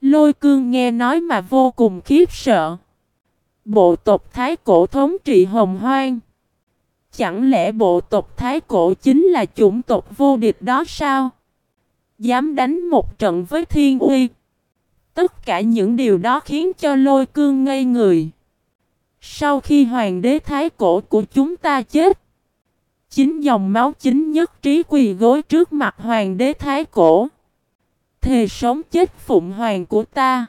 Lôi cương nghe nói mà vô cùng khiếp sợ. Bộ tộc Thái Cổ thống trị hồng hoang. Chẳng lẽ bộ tộc Thái Cổ chính là chủng tộc vô địch đó sao? Dám đánh một trận với thiên uy. Tất cả những điều đó khiến cho lôi cương ngây người. Sau khi hoàng đế Thái Cổ của chúng ta chết. Chính dòng máu chính nhất trí quỳ gối trước mặt hoàng đế Thái Cổ. Thề sống chết phụng hoàng của ta.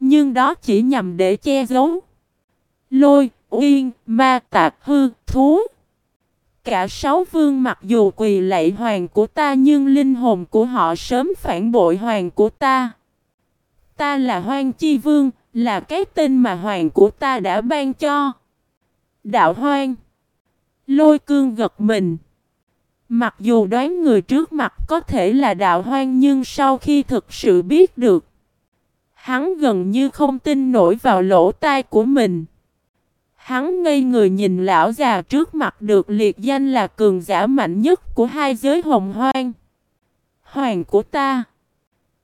Nhưng đó chỉ nhằm để che giấu. Lôi, uyên, ma tạc hư, thú. Cả sáu vương mặc dù quỳ lạy hoàng của ta nhưng linh hồn của họ sớm phản bội hoàng của ta. Ta là hoang chi vương, là cái tên mà hoàng của ta đã ban cho. Đạo hoang. Lôi cương gật mình. Mặc dù đoán người trước mặt có thể là đạo hoang nhưng sau khi thực sự biết được. Hắn gần như không tin nổi vào lỗ tai của mình. Hắn ngây người nhìn lão già trước mặt được liệt danh là cường giả mạnh nhất của hai giới hồng hoang. Hoàng của ta.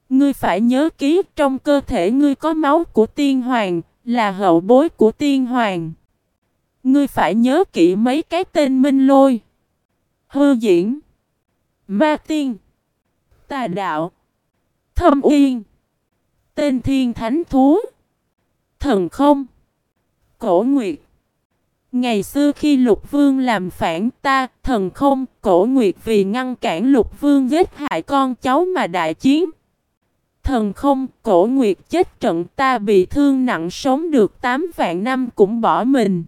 Ngươi phải nhớ ký trong cơ thể ngươi có máu của tiên hoàng, là hậu bối của tiên hoàng. Ngươi phải nhớ kỹ mấy cái tên minh lôi. Hư diễn. Ma tiên. Tà đạo. Thâm uyên. Tên thiên thánh thú. Thần không. Cổ nguyệt. Ngày xưa khi lục vương làm phản ta, thần không, cổ nguyệt vì ngăn cản lục vương giết hại con cháu mà đại chiến. Thần không, cổ nguyệt chết trận ta bị thương nặng sống được 8 vạn năm cũng bỏ mình.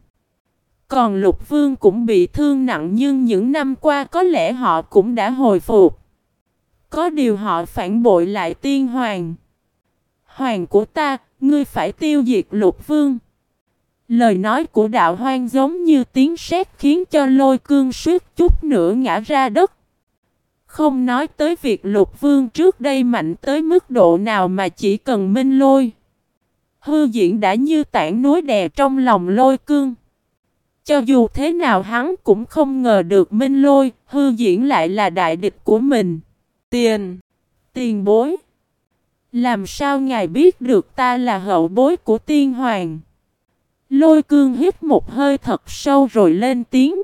Còn lục vương cũng bị thương nặng nhưng những năm qua có lẽ họ cũng đã hồi phục. Có điều họ phản bội lại tiên hoàng. Hoàng của ta, ngươi phải tiêu diệt lục vương. Lời nói của đạo hoang giống như tiếng sét khiến cho lôi cương suýt chút nữa ngã ra đất. Không nói tới việc lục vương trước đây mạnh tới mức độ nào mà chỉ cần minh lôi. Hư diễn đã như tảng núi đè trong lòng lôi cương. Cho dù thế nào hắn cũng không ngờ được minh lôi, hư diễn lại là đại địch của mình. Tiền, tiền bối. Làm sao ngài biết được ta là hậu bối của tiên hoàng? Lôi cương hít một hơi thật sâu rồi lên tiếng.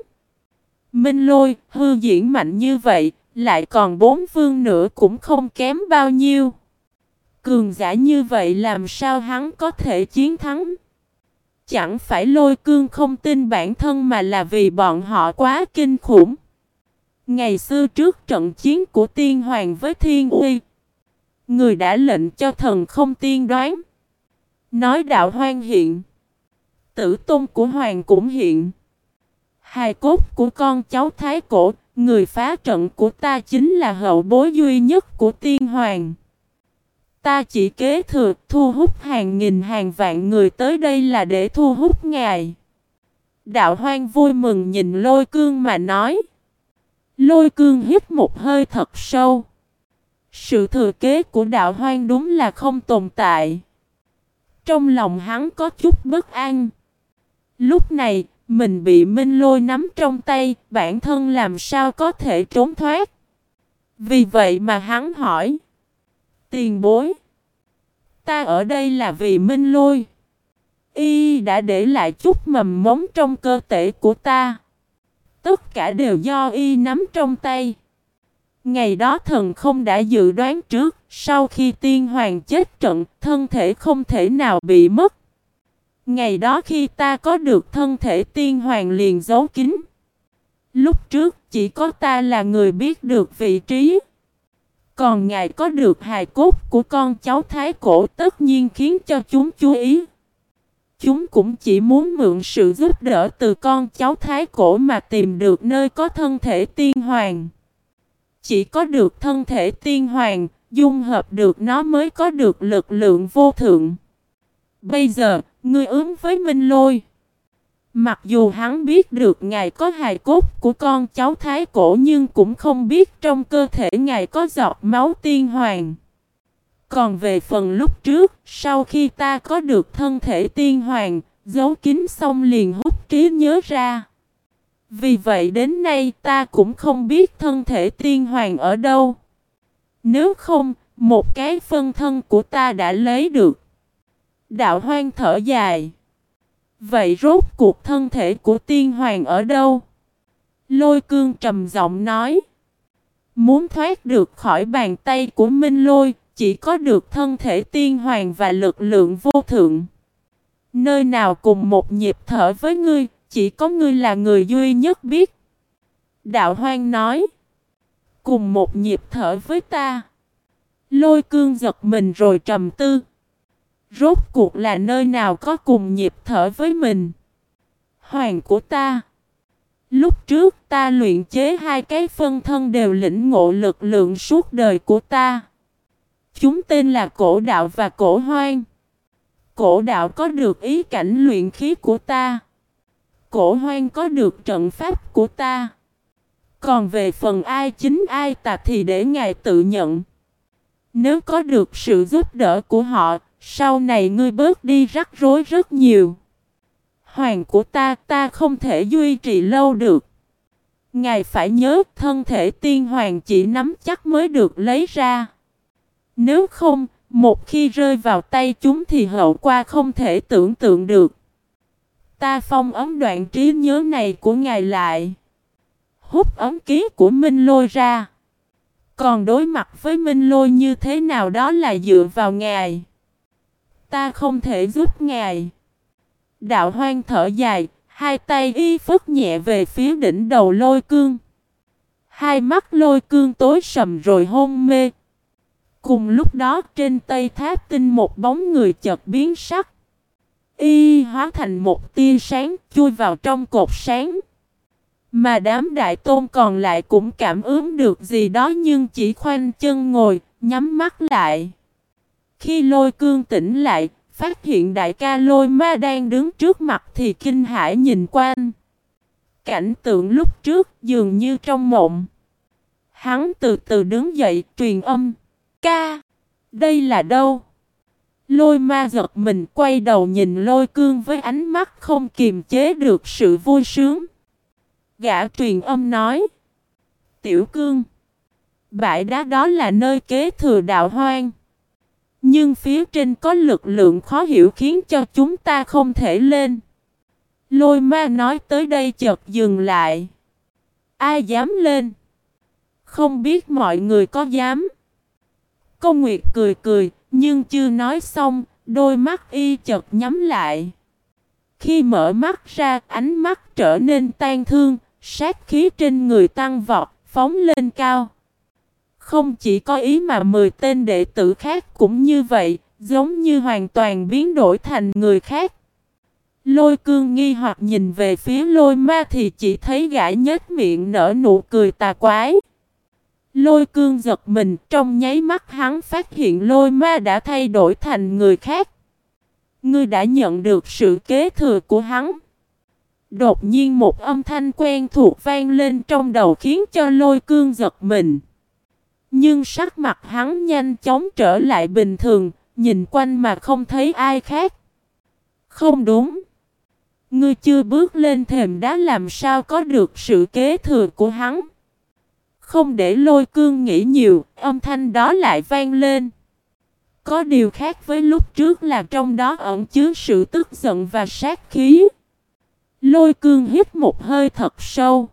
Minh lôi, hư diễn mạnh như vậy, lại còn bốn vương nữa cũng không kém bao nhiêu. Cường giả như vậy làm sao hắn có thể chiến thắng? Chẳng phải lôi cương không tin bản thân mà là vì bọn họ quá kinh khủng. Ngày xưa trước trận chiến của tiên hoàng với thiên uy, người đã lệnh cho thần không tiên đoán. Nói đạo hoang hiện, tử tôn của hoàng cũng hiện. Hài cốt của con cháu thái cổ, người phá trận của ta chính là hậu bối duy nhất của tiên hoàng. Ta chỉ kế thừa thu hút hàng nghìn hàng vạn người tới đây là để thu hút ngài. Đạo hoang vui mừng nhìn lôi cương mà nói. Lôi cương hít một hơi thật sâu. Sự thừa kế của đạo hoang đúng là không tồn tại. Trong lòng hắn có chút bất an. Lúc này, mình bị Minh Lôi nắm trong tay, bản thân làm sao có thể trốn thoát. Vì vậy mà hắn hỏi. Tiền bối. Ta ở đây là vì Minh Lôi. Y đã để lại chút mầm mống trong cơ thể của ta. Tất cả đều do Y nắm trong tay. Ngày đó thần không đã dự đoán trước, sau khi tiên hoàng chết trận, thân thể không thể nào bị mất. Ngày đó khi ta có được thân thể tiên hoàng liền giấu kín. Lúc trước chỉ có ta là người biết được vị trí. Còn ngài có được hài cốt của con cháu thái cổ tất nhiên khiến cho chúng chú ý. Chúng cũng chỉ muốn mượn sự giúp đỡ từ con cháu thái cổ mà tìm được nơi có thân thể tiên hoàng. Chỉ có được thân thể tiên hoàng, dung hợp được nó mới có được lực lượng vô thượng. Bây giờ, ngươi ứng với Minh Lôi. Mặc dù hắn biết được ngài có hài cốt của con cháu thái cổ nhưng cũng không biết trong cơ thể ngài có giọt máu tiên hoàng. Còn về phần lúc trước, sau khi ta có được thân thể tiên hoàng, giấu kín xong liền hút trí nhớ ra. Vì vậy đến nay ta cũng không biết thân thể tiên hoàng ở đâu. Nếu không, Một cái phân thân của ta đã lấy được. Đạo hoang thở dài. Vậy rốt cuộc thân thể của tiên hoàng ở đâu? Lôi cương trầm giọng nói. Muốn thoát được khỏi bàn tay của Minh Lôi, chỉ có được thân thể tiên hoàng và lực lượng vô thượng. Nơi nào cùng một nhịp thở với ngươi, chỉ có ngươi là người duy nhất biết. Đạo hoang nói. Cùng một nhịp thở với ta. Lôi cương giật mình rồi trầm tư. Rốt cuộc là nơi nào có cùng nhịp thở với mình. Hoàng của ta. Lúc trước ta luyện chế hai cái phân thân đều lĩnh ngộ lực lượng suốt đời của ta. Chúng tên là cổ đạo và cổ hoang. Cổ đạo có được ý cảnh luyện khí của ta. Cổ hoang có được trận pháp của ta. Còn về phần ai chính ai tà thì để ngài tự nhận. Nếu có được sự giúp đỡ của họ, sau này ngươi bớt đi rắc rối rất nhiều. Hoàng của ta, ta không thể duy trì lâu được. Ngài phải nhớ thân thể tiên hoàng chỉ nắm chắc mới được lấy ra. Nếu không, một khi rơi vào tay chúng thì hậu qua không thể tưởng tượng được. Ta phong ấm đoạn trí nhớ này của ngài lại. Hút ấm ký của Minh Lôi ra. Còn đối mặt với Minh Lôi như thế nào đó là dựa vào ngài. Ta không thể giúp ngài. Đạo hoang thở dài, hai tay y phất nhẹ về phía đỉnh đầu lôi cương. Hai mắt lôi cương tối sầm rồi hôn mê. Cùng lúc đó trên tây tháp tinh một bóng người chợt biến sắc. Y hóa thành một tia sáng chui vào trong cột sáng. Mà đám đại tôn còn lại cũng cảm ứng được gì đó nhưng chỉ khoanh chân ngồi, nhắm mắt lại. Khi lôi cương tỉnh lại, phát hiện đại ca lôi ma đang đứng trước mặt thì kinh hãi nhìn quanh. Cảnh tượng lúc trước dường như trong mộng. Hắn từ từ đứng dậy truyền âm. Ca! Đây là đâu? Lôi ma giật mình quay đầu nhìn lôi cương với ánh mắt không kiềm chế được sự vui sướng. Gã truyền âm nói. Tiểu cương. Bãi đá đó là nơi kế thừa đạo hoang. Nhưng phía trên có lực lượng khó hiểu khiến cho chúng ta không thể lên. Lôi ma nói tới đây chợt dừng lại. Ai dám lên? Không biết mọi người có dám. Công Nguyệt cười cười, nhưng chưa nói xong, đôi mắt y chợt nhắm lại. Khi mở mắt ra, ánh mắt trở nên tan thương, sát khí trên người tăng vọt, phóng lên cao. Không chỉ có ý mà 10 tên đệ tử khác cũng như vậy, giống như hoàn toàn biến đổi thành người khác. Lôi cương nghi hoặc nhìn về phía lôi ma thì chỉ thấy gã nhếch miệng nở nụ cười tà quái. Lôi cương giật mình trong nháy mắt hắn phát hiện lôi ma đã thay đổi thành người khác. Ngươi đã nhận được sự kế thừa của hắn. Đột nhiên một âm thanh quen thuộc vang lên trong đầu khiến cho lôi cương giật mình. Nhưng sắc mặt hắn nhanh chóng trở lại bình thường, nhìn quanh mà không thấy ai khác. Không đúng. Ngươi chưa bước lên thềm đá làm sao có được sự kế thừa của hắn. Không để lôi cương nghĩ nhiều, âm thanh đó lại vang lên. Có điều khác với lúc trước là trong đó ẩn chứa sự tức giận và sát khí. Lôi cương hít một hơi thật sâu.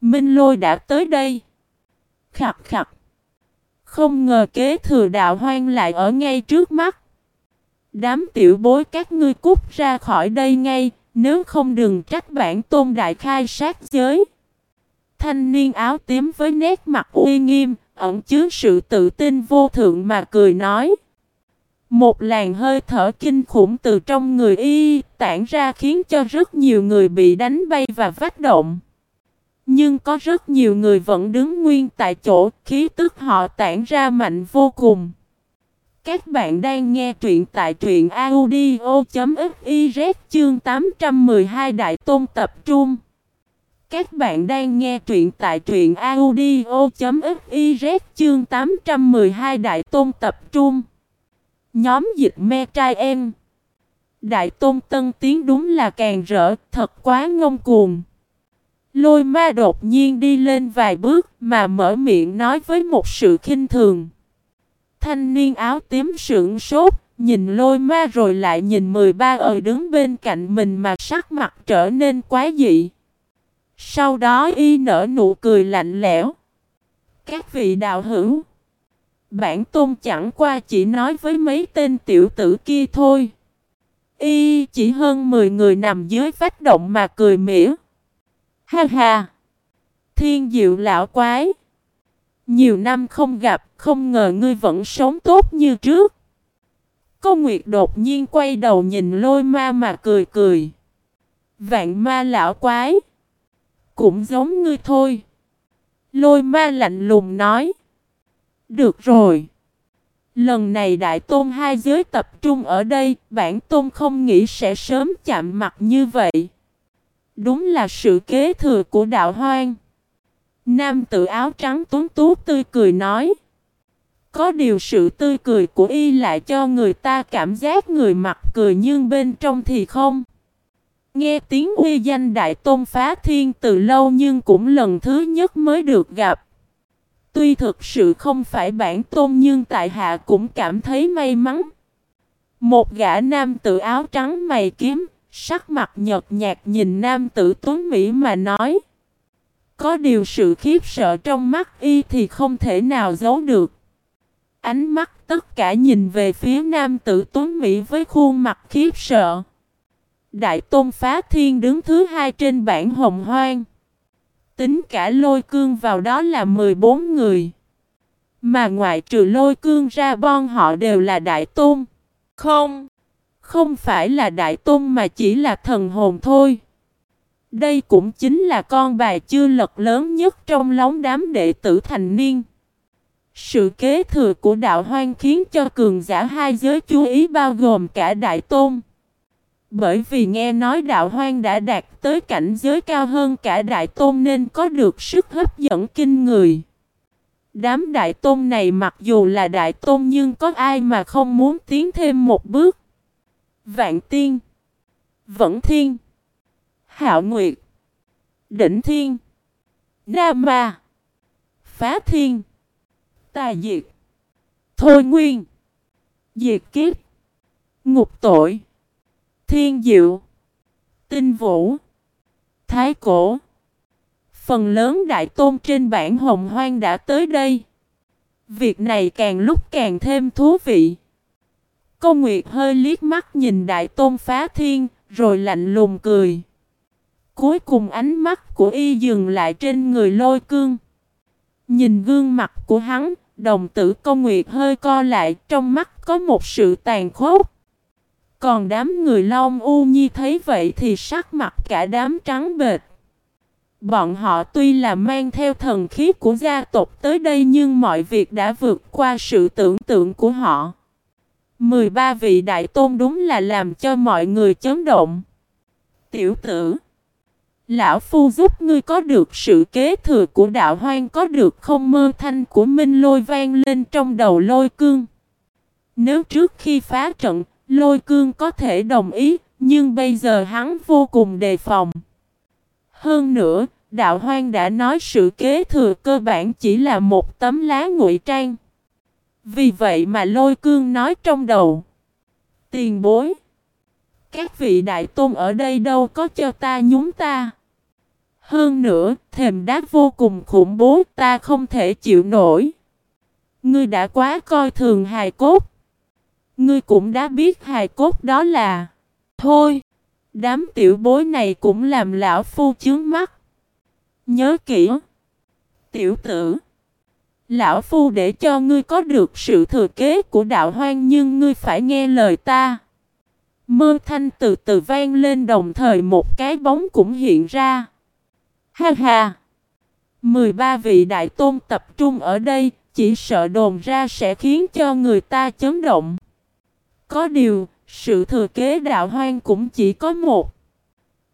Minh lôi đã tới đây. Khặt khặt. Không ngờ kế thừa đạo hoang lại ở ngay trước mắt. Đám tiểu bối các ngươi cút ra khỏi đây ngay, nếu không đừng trách bản tôn đại khai sát giới. Thanh niên áo tím với nét mặt uy nghiêm, ẩn chứa sự tự tin vô thượng mà cười nói. Một làn hơi thở kinh khủng từ trong người y tản ra khiến cho rất nhiều người bị đánh bay và vách động. Nhưng có rất nhiều người vẫn đứng nguyên tại chỗ, khí tức họ tản ra mạnh vô cùng. Các bạn đang nghe truyện tại truyện audio.fiz chương 812 Đại Tôn Tập Trung. Các bạn đang nghe truyện tại truyện audio.fiz chương 812 Đại Tôn Tập Trung. Nhóm dịch me trai em. Đại Tôn Tân Tiến đúng là càng rỡ, thật quá ngông cuồng. Lôi ma đột nhiên đi lên vài bước mà mở miệng nói với một sự khinh thường. Thanh niên áo tím sững sốt, nhìn lôi ma rồi lại nhìn 13 ở đứng bên cạnh mình mà sắc mặt trở nên quá dị. Sau đó y nở nụ cười lạnh lẽo. Các vị đạo hữu. Bản tôn chẳng qua chỉ nói với mấy tên tiểu tử kia thôi. Y chỉ hơn 10 người nằm dưới vách động mà cười mỉa. Ha ha! Thiên diệu lão quái! Nhiều năm không gặp, không ngờ ngươi vẫn sống tốt như trước. Cô Nguyệt đột nhiên quay đầu nhìn lôi ma mà cười cười. Vạn ma lão quái! Cũng giống ngươi thôi. Lôi ma lạnh lùng nói. Được rồi. Lần này Đại Tôn hai giới tập trung ở đây, bản Tôn không nghĩ sẽ sớm chạm mặt như vậy. Đúng là sự kế thừa của đạo hoang. Nam tự áo trắng tuấn tú tươi cười nói. Có điều sự tươi cười của y lại cho người ta cảm giác người mặt cười nhưng bên trong thì không. Nghe tiếng uy danh Đại Tôn phá thiên từ lâu nhưng cũng lần thứ nhất mới được gặp. Tuy thực sự không phải bản tôn nhưng tại hạ cũng cảm thấy may mắn. Một gã nam tử áo trắng mày kiếm, sắc mặt nhợt nhạt nhìn nam tử tuấn Mỹ mà nói. Có điều sự khiếp sợ trong mắt y thì không thể nào giấu được. Ánh mắt tất cả nhìn về phía nam tử tuấn Mỹ với khuôn mặt khiếp sợ. Đại Tôn Phá Thiên đứng thứ hai trên bảng hồng hoang. Tính cả lôi cương vào đó là 14 người. Mà ngoại trừ lôi cương ra bon họ đều là Đại Tôn. Không, không phải là Đại Tôn mà chỉ là thần hồn thôi. Đây cũng chính là con bài chưa lật lớn nhất trong lóng đám đệ tử thành niên. Sự kế thừa của đạo hoang khiến cho cường giả hai giới chú ý bao gồm cả Đại Tôn. Bởi vì nghe nói đạo hoang đã đạt tới cảnh giới cao hơn cả đại tôn nên có được sức hấp dẫn kinh người. Đám đại tôn này mặc dù là đại tôn nhưng có ai mà không muốn tiến thêm một bước. Vạn tiên, Vẫn thiên, Hạo nguyệt, Đỉnh thiên, Nam ma, Phá thiên, Tà diệt, Thôi nguyên, Diệt kiếp, Ngục tội. Thiên Diệu, Tinh Vũ, Thái Cổ. Phần lớn đại tôn trên bản hồng hoang đã tới đây. Việc này càng lúc càng thêm thú vị. Cô Nguyệt hơi liếc mắt nhìn đại tôn phá thiên, rồi lạnh lùng cười. Cuối cùng ánh mắt của y dừng lại trên người lôi cương. Nhìn gương mặt của hắn, đồng tử công nguyệt hơi co lại, trong mắt có một sự tàn khốc. Còn đám người Long U Nhi thấy vậy thì sắc mặt cả đám trắng bệt. Bọn họ tuy là mang theo thần khí của gia tộc tới đây nhưng mọi việc đã vượt qua sự tưởng tượng của họ. 13 vị đại tôn đúng là làm cho mọi người chấn động. Tiểu tử Lão Phu giúp ngươi có được sự kế thừa của đạo hoang có được không mơ thanh của minh lôi vang lên trong đầu lôi cương. Nếu trước khi phá trận Lôi cương có thể đồng ý, nhưng bây giờ hắn vô cùng đề phòng. Hơn nữa, đạo hoang đã nói sự kế thừa cơ bản chỉ là một tấm lá ngụy trang. Vì vậy mà lôi cương nói trong đầu. Tiền bối. Các vị đại tôn ở đây đâu có cho ta nhúng ta. Hơn nữa, thềm đá vô cùng khủng bố ta không thể chịu nổi. Ngươi đã quá coi thường hài cốt. Ngươi cũng đã biết hài cốt đó là Thôi Đám tiểu bối này cũng làm lão phu chướng mắt Nhớ kỹ Tiểu tử Lão phu để cho ngươi có được sự thừa kế của đạo hoang nhưng ngươi phải nghe lời ta. Mơ thanh từ từ vang lên đồng thời một cái bóng cũng hiện ra. Ha ha! 13 vị đại tôn tập trung ở đây Chỉ sợ đồn ra sẽ khiến cho người ta chấn động. Có điều, sự thừa kế đạo hoang cũng chỉ có một.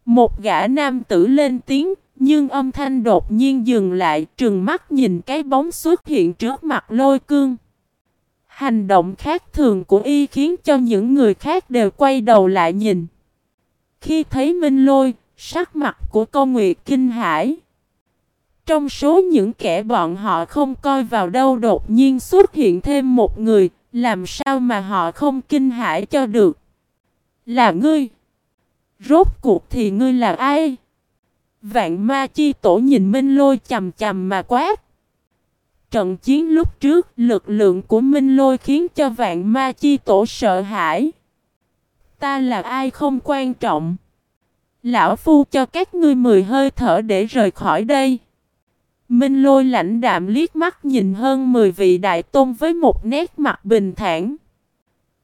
Một gã nam tử lên tiếng, nhưng âm thanh đột nhiên dừng lại, trừng mắt nhìn cái bóng xuất hiện trước mặt lôi cương. Hành động khác thường của y khiến cho những người khác đều quay đầu lại nhìn. Khi thấy Minh Lôi, sắc mặt của câu Nguyệt kinh hãi. Trong số những kẻ bọn họ không coi vào đâu đột nhiên xuất hiện thêm một người, làm sao mà họ không kinh hãi cho được. Là ngươi. Rốt cuộc thì ngươi là ai? Vạn ma chi tổ nhìn Minh Lôi chầm chầm mà quát. Trận chiến lúc trước, lực lượng của Minh Lôi khiến cho vạn ma chi tổ sợ hãi. Ta là ai không quan trọng. Lão Phu cho các ngươi mười hơi thở để rời khỏi đây. Minh lôi lãnh đạm liếc mắt nhìn hơn 10 vị đại tôn với một nét mặt bình thản.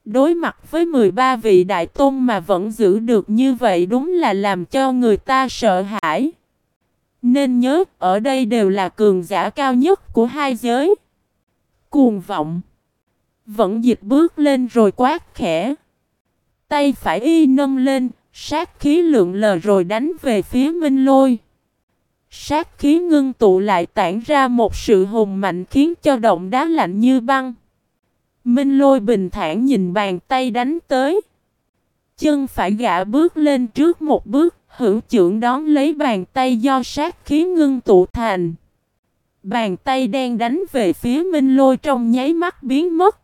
Đối mặt với 13 vị đại tôn mà vẫn giữ được như vậy đúng là làm cho người ta sợ hãi. Nên nhớ, ở đây đều là cường giả cao nhất của hai giới. Cuồng vọng. Vẫn dịch bước lên rồi quát khẽ. Tay phải y nâng lên, sát khí lượng lờ rồi đánh về phía Minh Lôi. Sát khí ngưng tụ lại tản ra một sự hùng mạnh khiến cho động đá lạnh như băng. Minh lôi bình thản nhìn bàn tay đánh tới. Chân phải gã bước lên trước một bước, hữu trưởng đón lấy bàn tay do sát khí ngưng tụ thành. Bàn tay đen đánh về phía Minh lôi trong nháy mắt biến mất.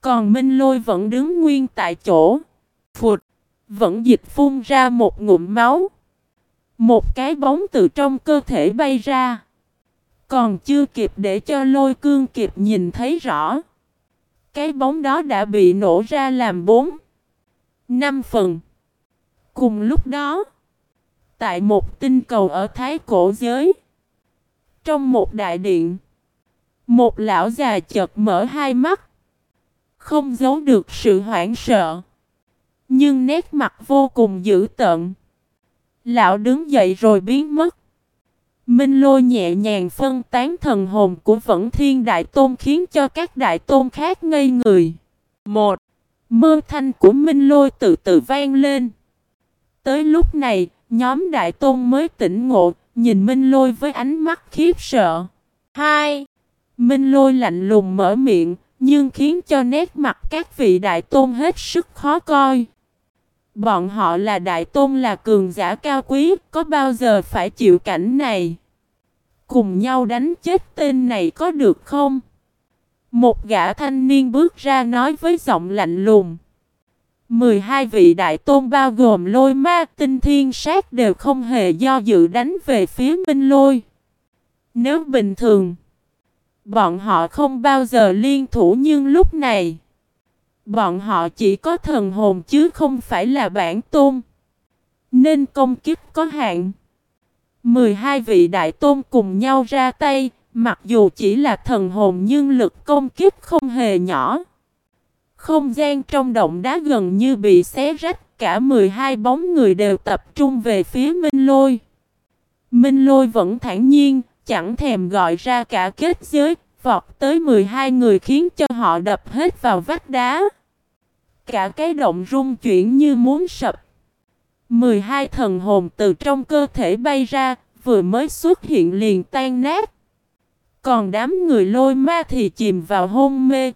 Còn Minh lôi vẫn đứng nguyên tại chỗ. Phụt, vẫn dịch phun ra một ngụm máu. Một cái bóng từ trong cơ thể bay ra. Còn chưa kịp để cho lôi cương kịp nhìn thấy rõ. Cái bóng đó đã bị nổ ra làm bốn, năm phần. Cùng lúc đó, tại một tinh cầu ở Thái Cổ Giới, trong một đại điện, một lão già chợt mở hai mắt, không giấu được sự hoảng sợ, nhưng nét mặt vô cùng dữ tợn. Lão đứng dậy rồi biến mất. Minh lôi nhẹ nhàng phân tán thần hồn của Vẫn Thiên Đại Tôn khiến cho các đại tôn khác ngây người. Một, mơ thanh của Minh lôi từ từ vang lên. Tới lúc này, nhóm đại tôn mới tỉnh ngộ, nhìn Minh lôi với ánh mắt khiếp sợ. Hai, Minh lôi lạnh lùng mở miệng, nhưng khiến cho nét mặt các vị đại tôn hết sức khó coi. Bọn họ là đại tôn là cường giả cao quý, có bao giờ phải chịu cảnh này? Cùng nhau đánh chết tên này có được không? Một gã thanh niên bước ra nói với giọng lạnh lùng. 12 vị đại tôn bao gồm lôi ma tinh thiên sát đều không hề do dự đánh về phía minh lôi. Nếu bình thường, bọn họ không bao giờ liên thủ nhưng lúc này, Bọn họ chỉ có thần hồn chứ không phải là bản tôn. Nên công kiếp có hạn. 12 vị đại tôn cùng nhau ra tay, mặc dù chỉ là thần hồn nhưng lực công kiếp không hề nhỏ. Không gian trong động đá gần như bị xé rách, cả 12 bóng người đều tập trung về phía Minh Lôi. Minh Lôi vẫn thản nhiên, chẳng thèm gọi ra cả kết giới, vọt tới 12 người khiến cho họ đập hết vào vách đá. Cả cái động rung chuyển như muốn sập. 12 thần hồn từ trong cơ thể bay ra, vừa mới xuất hiện liền tan nát. Còn đám người lôi ma thì chìm vào hôn mê.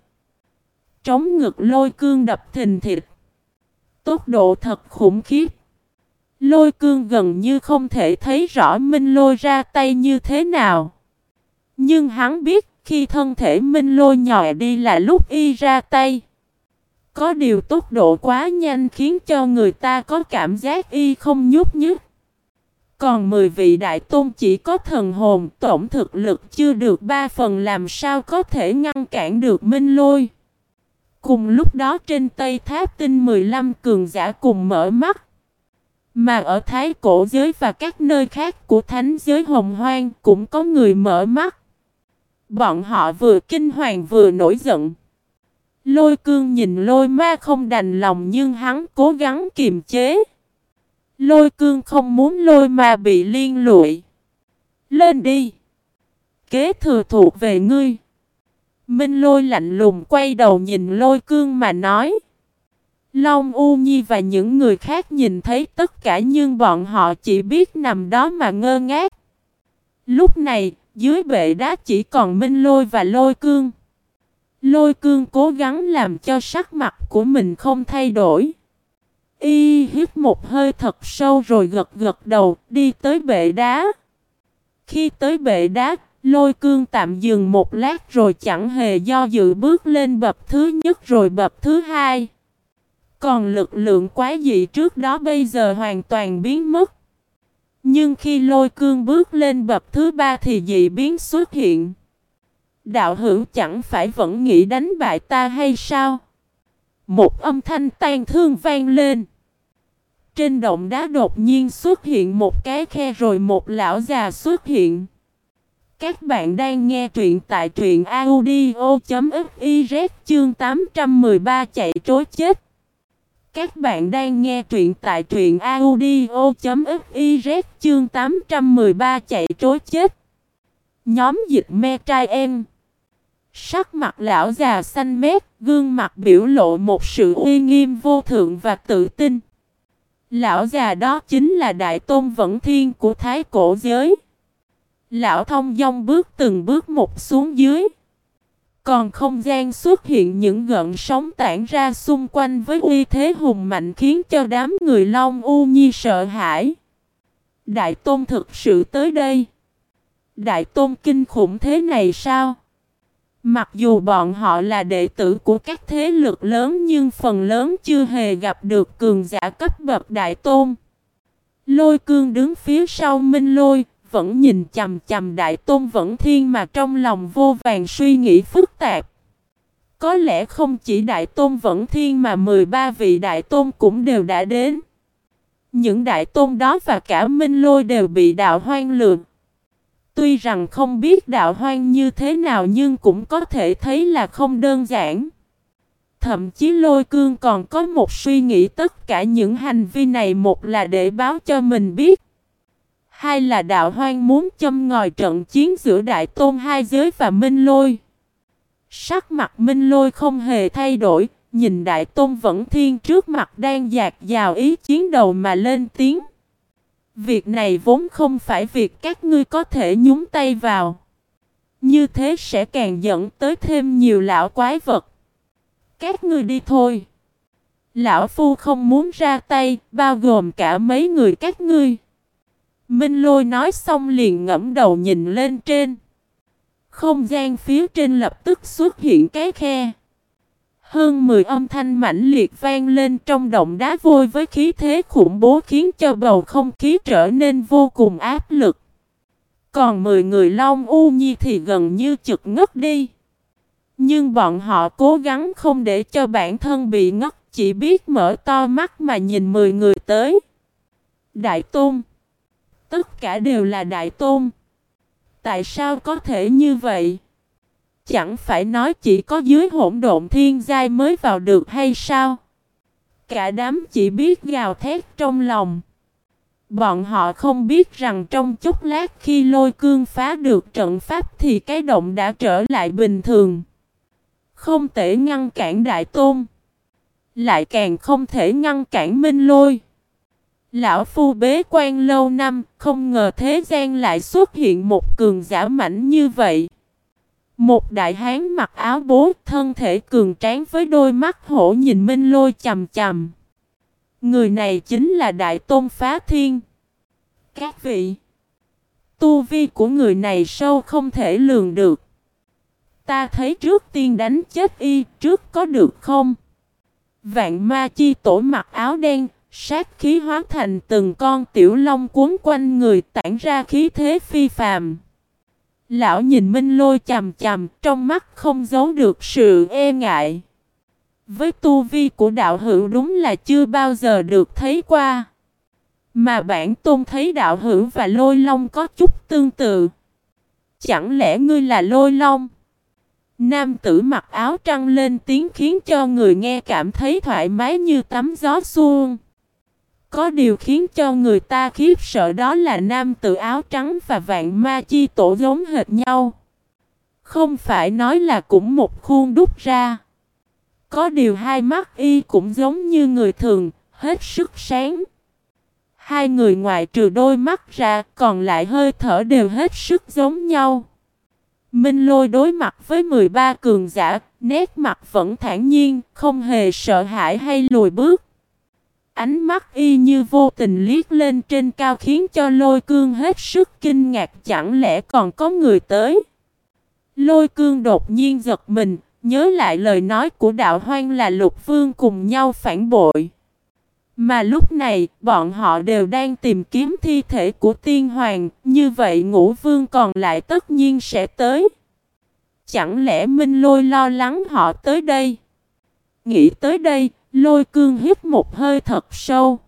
Trống ngực lôi cương đập thình thịt. Tốc độ thật khủng khiếp. Lôi cương gần như không thể thấy rõ Minh lôi ra tay như thế nào. Nhưng hắn biết khi thân thể Minh lôi nhòi đi là lúc y ra tay. Có điều tốc độ quá nhanh khiến cho người ta có cảm giác y không nhúc nhích. Còn 10 vị đại tôn chỉ có thần hồn, tổng thực lực chưa được 3 phần làm sao có thể ngăn cản được minh lôi. Cùng lúc đó trên Tây Tháp Tinh 15 cường giả cùng mở mắt. Mà ở Thái Cổ giới và các nơi khác của Thánh giới Hồng Hoang cũng có người mở mắt. Bọn họ vừa kinh hoàng vừa nổi giận. Lôi cương nhìn lôi ma không đành lòng nhưng hắn cố gắng kiềm chế. Lôi cương không muốn lôi ma bị liên lụy. Lên đi. Kế thừa thuộc về ngươi. Minh lôi lạnh lùng quay đầu nhìn lôi cương mà nói. Long U Nhi và những người khác nhìn thấy tất cả nhưng bọn họ chỉ biết nằm đó mà ngơ ngác. Lúc này, dưới bệ đá chỉ còn Minh Lôi và Lôi Cương. Lôi cương cố gắng làm cho sắc mặt của mình không thay đổi. Y hít một hơi thật sâu rồi gật gật đầu đi tới bệ đá. Khi tới bệ đá, lôi cương tạm dừng một lát rồi chẳng hề do dự bước lên bậc thứ nhất rồi bậc thứ hai. Còn lực lượng quá dị trước đó bây giờ hoàn toàn biến mất. Nhưng khi lôi cương bước lên bậc thứ ba thì dị biến xuất hiện. Đạo hữu chẳng phải vẫn nghĩ đánh bại ta hay sao? Một âm thanh tan thương vang lên. Trên động đá đột nhiên xuất hiện một cái khe rồi một lão già xuất hiện. Các bạn đang nghe truyện tại truyện audio.fiz chương 813 chạy trối chết. Các bạn đang nghe truyện tại truyện audio.fiz chương 813 chạy trối chết. Nhóm dịch me trai em. Sắc mặt lão già xanh mét, gương mặt biểu lộ một sự uy nghiêm vô thượng và tự tin. Lão già đó chính là Đại Tôn Vẫn Thiên của Thái Cổ Giới. Lão thông dong bước từng bước một xuống dưới. Còn không gian xuất hiện những gợn sóng tản ra xung quanh với uy thế hùng mạnh khiến cho đám người Long U Nhi sợ hãi. Đại Tôn thực sự tới đây. Đại Tôn kinh khủng thế này sao? Mặc dù bọn họ là đệ tử của các thế lực lớn nhưng phần lớn chưa hề gặp được cường giả cấp bậc Đại Tôn. Lôi cương đứng phía sau Minh Lôi, vẫn nhìn chầm chầm Đại Tôn Vẫn Thiên mà trong lòng vô vàng suy nghĩ phức tạp. Có lẽ không chỉ Đại Tôn Vẫn Thiên mà 13 vị Đại Tôn cũng đều đã đến. Những Đại Tôn đó và cả Minh Lôi đều bị đạo hoang lượng. Tuy rằng không biết đạo hoang như thế nào nhưng cũng có thể thấy là không đơn giản. Thậm chí lôi cương còn có một suy nghĩ tất cả những hành vi này một là để báo cho mình biết. Hai là đạo hoang muốn châm ngòi trận chiến giữa đại tôn hai giới và minh lôi. Sắc mặt minh lôi không hề thay đổi, nhìn đại tôn vẫn thiên trước mặt đang dạt dào ý chiến đầu mà lên tiếng. Việc này vốn không phải việc các ngươi có thể nhúng tay vào. Như thế sẽ càng dẫn tới thêm nhiều lão quái vật. Các ngươi đi thôi. Lão Phu không muốn ra tay, bao gồm cả mấy người các ngươi. Minh Lôi nói xong liền ngẫm đầu nhìn lên trên. Không gian phía trên lập tức xuất hiện cái khe. Hơn 10 âm thanh mãnh liệt vang lên trong động đá vôi với khí thế khủng bố khiến cho bầu không khí trở nên vô cùng áp lực. Còn 10 người Long U Nhi thì gần như chực ngất đi. Nhưng bọn họ cố gắng không để cho bản thân bị ngất, chỉ biết mở to mắt mà nhìn 10 người tới. Đại Tôn Tất cả đều là Đại Tôn. Tại sao có thể như vậy? Chẳng phải nói chỉ có dưới hỗn độn thiên giai mới vào được hay sao? Cả đám chỉ biết gào thét trong lòng. Bọn họ không biết rằng trong chốc lát khi lôi cương phá được trận pháp thì cái động đã trở lại bình thường. Không thể ngăn cản đại tôn. Lại càng không thể ngăn cản minh lôi. Lão phu bế quan lâu năm, không ngờ thế gian lại xuất hiện một cường giả mảnh như vậy. Một đại hán mặc áo bố, thân thể cường tráng với đôi mắt hổ nhìn Minh Lôi chầm chầm. Người này chính là Đại Tôn Phá Thiên. Các vị, tu vi của người này sâu không thể lường được. Ta thấy trước tiên đánh chết y, trước có được không? Vạn ma chi tổ mặc áo đen, sát khí hóa thành từng con tiểu long cuốn quanh người tản ra khí thế phi phàm. Lão nhìn Minh Lôi chằm chằm, trong mắt không giấu được sự e ngại. Với tu vi của đạo hữu đúng là chưa bao giờ được thấy qua. Mà bản tôn thấy đạo hữu và lôi long có chút tương tự. Chẳng lẽ ngươi là lôi long? Nam tử mặc áo trăng lên tiếng khiến cho người nghe cảm thấy thoải mái như tắm gió xuông. Có điều khiến cho người ta khiếp sợ đó là nam tự áo trắng và vạn ma chi tổ giống hệt nhau. Không phải nói là cũng một khuôn đúc ra. Có điều hai mắt y cũng giống như người thường, hết sức sáng. Hai người ngoài trừ đôi mắt ra, còn lại hơi thở đều hết sức giống nhau. Minh lôi đối mặt với 13 cường giả, nét mặt vẫn thản nhiên, không hề sợ hãi hay lùi bước. Ánh mắt y như vô tình liếc lên trên cao khiến cho lôi cương hết sức kinh ngạc chẳng lẽ còn có người tới. Lôi cương đột nhiên giật mình, nhớ lại lời nói của đạo hoang là lục vương cùng nhau phản bội. Mà lúc này, bọn họ đều đang tìm kiếm thi thể của tiên hoàng, như vậy ngũ vương còn lại tất nhiên sẽ tới. Chẳng lẽ Minh Lôi lo lắng họ tới đây? Nghĩ tới đây, lôi cương hít một hơi thật sâu.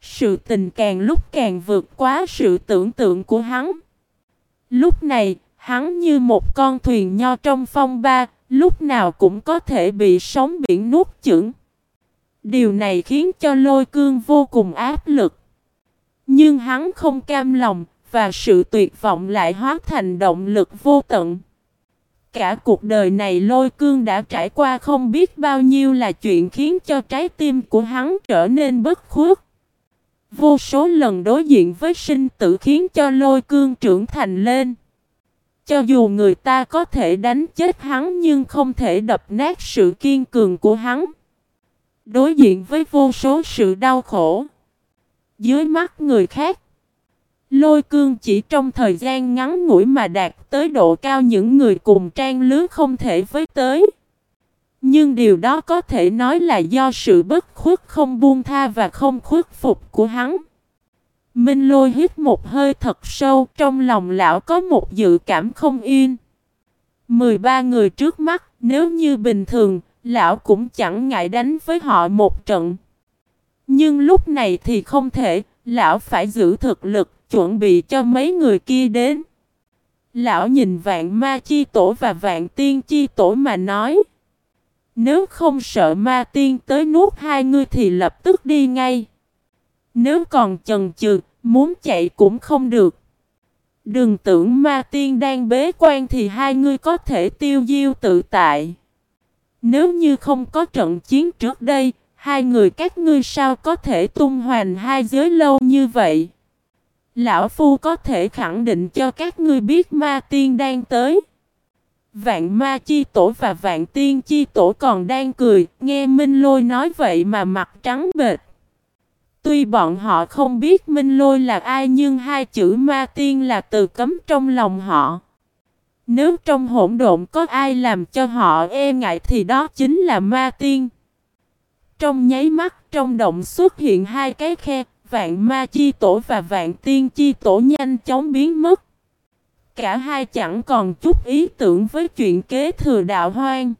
Sự tình càng lúc càng vượt quá sự tưởng tượng của hắn. Lúc này, hắn như một con thuyền nho trong phong ba, lúc nào cũng có thể bị sóng biển nuốt chửng. Điều này khiến cho lôi cương vô cùng áp lực. Nhưng hắn không cam lòng, và sự tuyệt vọng lại hóa thành động lực vô tận. Cả cuộc đời này lôi cương đã trải qua không biết bao nhiêu là chuyện khiến cho trái tim của hắn trở nên bất khuất. Vô số lần đối diện với sinh tử khiến cho lôi cương trưởng thành lên. Cho dù người ta có thể đánh chết hắn nhưng không thể đập nát sự kiên cường của hắn. Đối diện với vô số sự đau khổ. Dưới mắt người khác. Lôi cương chỉ trong thời gian ngắn ngủi mà đạt tới độ cao những người cùng trang lứa không thể với tới. Nhưng điều đó có thể nói là do sự bất khuất không buông tha và không khuất phục của hắn. Minh lôi hít một hơi thật sâu trong lòng lão có một dự cảm không yên. 13 người trước mắt nếu như bình thường lão cũng chẳng ngại đánh với họ một trận. Nhưng lúc này thì không thể, lão phải giữ thực lực, chuẩn bị cho mấy người kia đến. Lão nhìn vạn ma chi tổ và vạn tiên chi tổ mà nói. Nếu không sợ ma tiên tới nuốt hai ngươi thì lập tức đi ngay. Nếu còn chần chừ, muốn chạy cũng không được. Đừng tưởng ma tiên đang bế quan thì hai ngươi có thể tiêu diêu tự tại. Nếu như không có trận chiến trước đây, hai người các ngươi sao có thể tung hoành hai giới lâu như vậy? Lão Phu có thể khẳng định cho các ngươi biết ma tiên đang tới. Vạn ma chi tổ và vạn tiên chi tổ còn đang cười, nghe Minh Lôi nói vậy mà mặt trắng bệch. Tuy bọn họ không biết Minh Lôi là ai nhưng hai chữ ma tiên là từ cấm trong lòng họ. Nếu trong hỗn độn có ai làm cho họ e ngại thì đó chính là ma tiên. Trong nháy mắt trong động xuất hiện hai cái khe, vạn ma chi tổ và vạn tiên chi tổ nhanh chóng biến mất. Cả hai chẳng còn chút ý tưởng với chuyện kế thừa đạo hoang.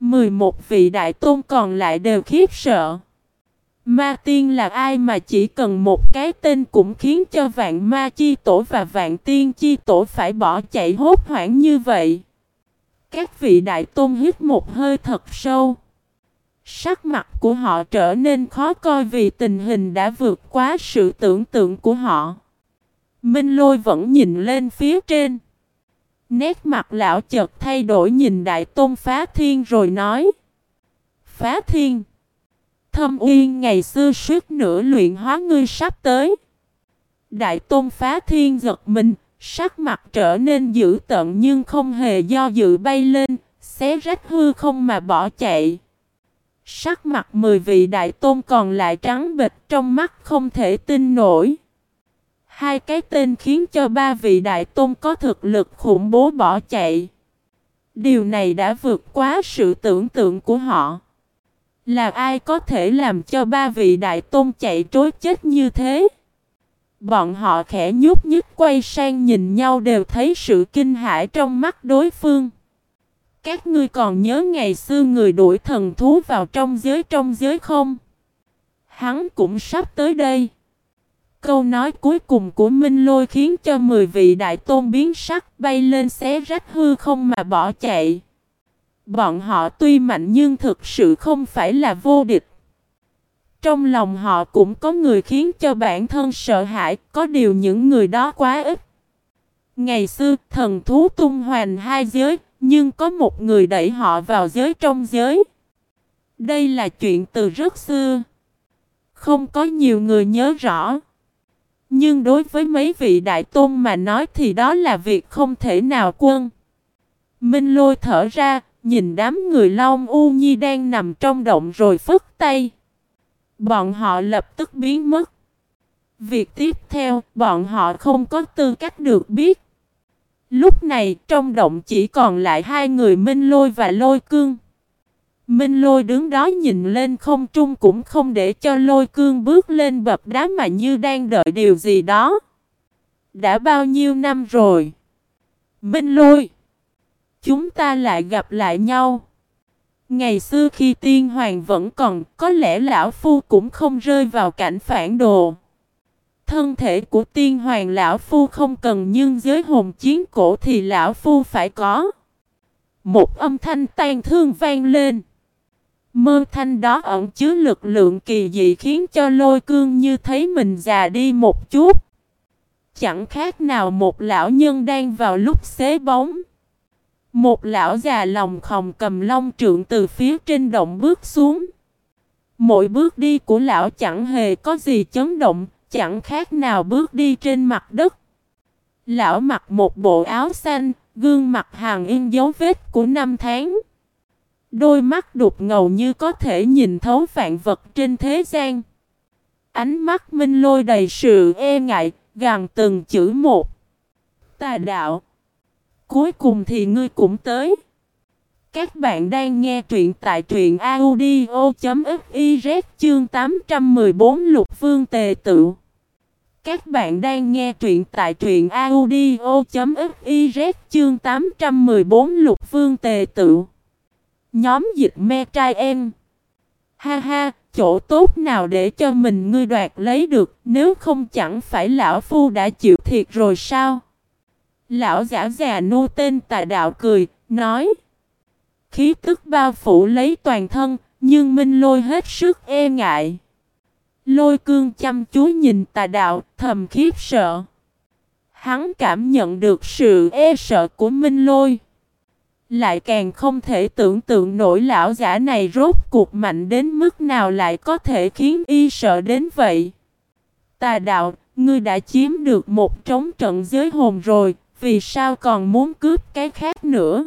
11 vị đại tôn còn lại đều khiếp sợ. Ma tiên là ai mà chỉ cần một cái tên cũng khiến cho vạn ma chi tổ và vạn tiên chi tổ phải bỏ chạy hốt hoảng như vậy. Các vị đại tôn hít một hơi thật sâu. Sắc mặt của họ trở nên khó coi vì tình hình đã vượt quá sự tưởng tượng của họ. Minh lôi vẫn nhìn lên phía trên. Nét mặt lão chợt thay đổi nhìn đại tôn phá thiên rồi nói. Phá thiên. Thâm uyên ngày xưa suốt nửa luyện hóa ngươi sắp tới. Đại tôn phá thiên giật mình, sắc mặt trở nên dữ tận nhưng không hề do dự bay lên, xé rách hư không mà bỏ chạy. Sắc mặt mười vị đại tôn còn lại trắng bệch, trong mắt không thể tin nổi. Hai cái tên khiến cho ba vị đại tôn có thực lực khủng bố bỏ chạy. Điều này đã vượt quá sự tưởng tượng của họ. Là ai có thể làm cho ba vị đại tôn chạy trối chết như thế? Bọn họ khẽ nhúc nhích quay sang nhìn nhau đều thấy sự kinh hãi trong mắt đối phương. Các ngươi còn nhớ ngày xưa người đuổi thần thú vào trong giới trong giới không? Hắn cũng sắp tới đây. Câu nói cuối cùng của Minh Lôi khiến cho 10 vị đại tôn biến sắc bay lên xé rách hư không mà bỏ chạy. Bọn họ tuy mạnh nhưng thực sự không phải là vô địch. Trong lòng họ cũng có người khiến cho bản thân sợ hãi, có điều những người đó quá ít. Ngày xưa, thần thú tung hoành hai giới, nhưng có một người đẩy họ vào giới trong giới. Đây là chuyện từ rất xưa. Không có nhiều người nhớ rõ. Nhưng đối với mấy vị đại tôn mà nói thì đó là việc không thể nào quân. Minh lôi thở ra, nhìn đám người Long U Nhi đang nằm trong động rồi phức tay. Bọn họ lập tức biến mất. Việc tiếp theo, bọn họ không có tư cách được biết. Lúc này, trong động chỉ còn lại hai người Minh Lôi và Lôi Cương. Minh Lôi đứng đó nhìn lên không trung cũng không để cho Lôi Cương bước lên bập đá mà như đang đợi điều gì đó. Đã bao nhiêu năm rồi? Minh Lôi! Chúng ta lại gặp lại nhau. Ngày xưa khi tiên hoàng vẫn còn, có lẽ lão phu cũng không rơi vào cảnh phản đồ. Thân thể của tiên hoàng lão phu không cần nhưng giới hồn chiến cổ thì lão phu phải có. Một âm thanh tan thương vang lên. Mơ thanh đó ẩn chứa lực lượng kỳ dị khiến cho lôi cương như thấy mình già đi một chút. Chẳng khác nào một lão nhân đang vào lúc xế bóng. Một lão già lòng khòng cầm long trượng từ phía trên động bước xuống. Mỗi bước đi của lão chẳng hề có gì chấn động, chẳng khác nào bước đi trên mặt đất. Lão mặc một bộ áo xanh, gương mặt hàng yên dấu vết của năm tháng. Đôi mắt đục ngầu như có thể nhìn thấu vạn vật trên thế gian. Ánh mắt minh lôi đầy sự e ngại, gằn từng chữ một. Tà đạo. Cuối cùng thì ngươi cũng tới. Các bạn đang nghe truyện tại truyện audio.fiz chương 814 lục vương tề tự. Các bạn đang nghe truyện tại truyện audio.fiz chương 814 lục vương tề tự. Nhóm dịch me trai em. Ha ha, chỗ tốt nào để cho mình ngươi đoạt lấy được nếu không chẳng phải lão phu đã chịu thiệt rồi sao? Lão giả già nô tên tà đạo cười, nói. Khí tức bao phủ lấy toàn thân, nhưng Minh lôi hết sức e ngại. Lôi cương chăm chú nhìn tà đạo, thầm khiếp sợ. Hắn cảm nhận được sự e sợ của Minh lôi. Lại càng không thể tưởng tượng nổi lão giả này rốt cuộc mạnh đến mức nào lại có thể khiến y sợ đến vậy. Tà đạo, ngươi đã chiếm được một trống trận giới hồn rồi, vì sao còn muốn cướp cái khác nữa?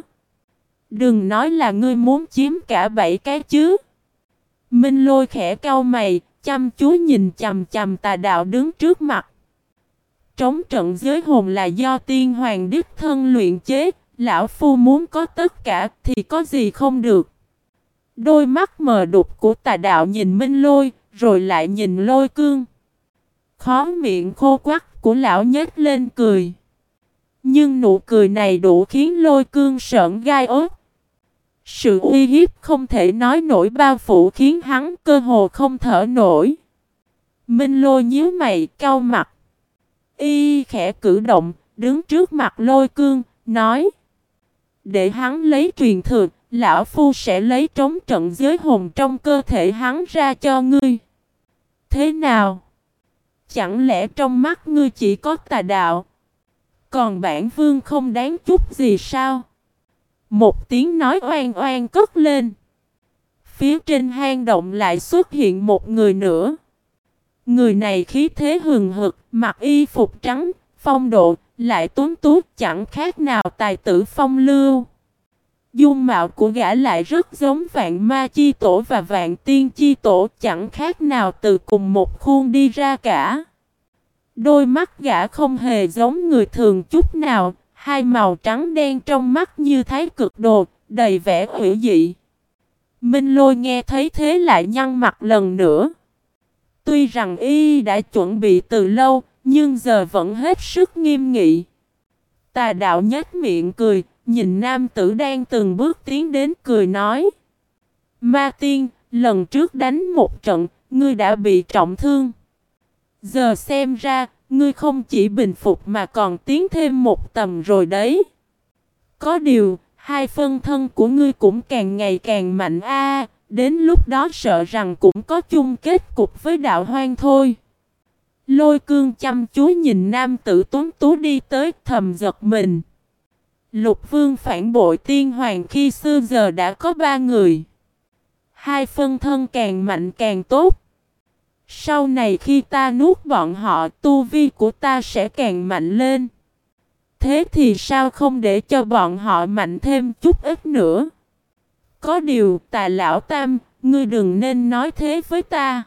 Đừng nói là ngươi muốn chiếm cả bảy cái chứ. Minh lôi khẽ cau mày, chăm chú nhìn chầm chầm tà đạo đứng trước mặt. Trống trận giới hồn là do tiên hoàng đích thân luyện chế, lão phu muốn có tất cả thì có gì không được. Đôi mắt mờ đục của tà đạo nhìn Minh lôi, rồi lại nhìn lôi cương. Khó miệng khô quắc của lão nhếch lên cười. Nhưng nụ cười này đủ khiến lôi cương sợn gai ớt. Sự uy hiếp không thể nói nổi bao phủ khiến hắn cơ hồ không thở nổi. Minh lôi nhíu mày cau mặt. Y khẽ cử động, đứng trước mặt lôi cương, nói. Để hắn lấy truyền thừa, lão phu sẽ lấy trống trận giới hồn trong cơ thể hắn ra cho ngươi. Thế nào? Chẳng lẽ trong mắt ngươi chỉ có tà đạo? Còn bản vương không đáng chút gì sao? Một tiếng nói oan oan cất lên. Phía trên hang động lại xuất hiện một người nữa. Người này khí thế hừng hực, mặc y phục trắng, phong độ, lại tuấn tú chẳng khác nào tài tử phong lưu. Dung mạo của gã lại rất giống vạn ma chi tổ và vạn tiên chi tổ chẳng khác nào từ cùng một khuôn đi ra cả. Đôi mắt gã không hề giống người thường chút nào, hai màu trắng đen trong mắt như thái cực đồ, đầy vẻ hủy dị. Minh lôi nghe thấy thế lại nhăn mặt lần nữa. Tuy rằng y đã chuẩn bị từ lâu, nhưng giờ vẫn hết sức nghiêm nghị. Tà đạo nhếch miệng cười, nhìn nam tử đang từng bước tiến đến cười nói. Ma tiên, lần trước đánh một trận, ngươi đã bị trọng thương. Giờ xem ra, ngươi không chỉ bình phục mà còn tiến thêm một tầm rồi đấy. Có điều, hai phân thân của ngươi cũng càng ngày càng mạnh a, đến lúc đó sợ rằng cũng có chung kết cục với đạo hoang thôi. Lôi cương chăm chú nhìn nam tử tuấn tú đi tới thầm giật mình. Lục vương phản bội tiên hoàng khi xưa giờ đã có ba người. Hai phân thân càng mạnh càng tốt. Sau này khi ta nuốt bọn họ tu vi của ta sẽ càng mạnh lên. Thế thì sao không để cho bọn họ mạnh thêm chút ít nữa? Có điều tà lão tam, ngươi đừng nên nói thế với ta.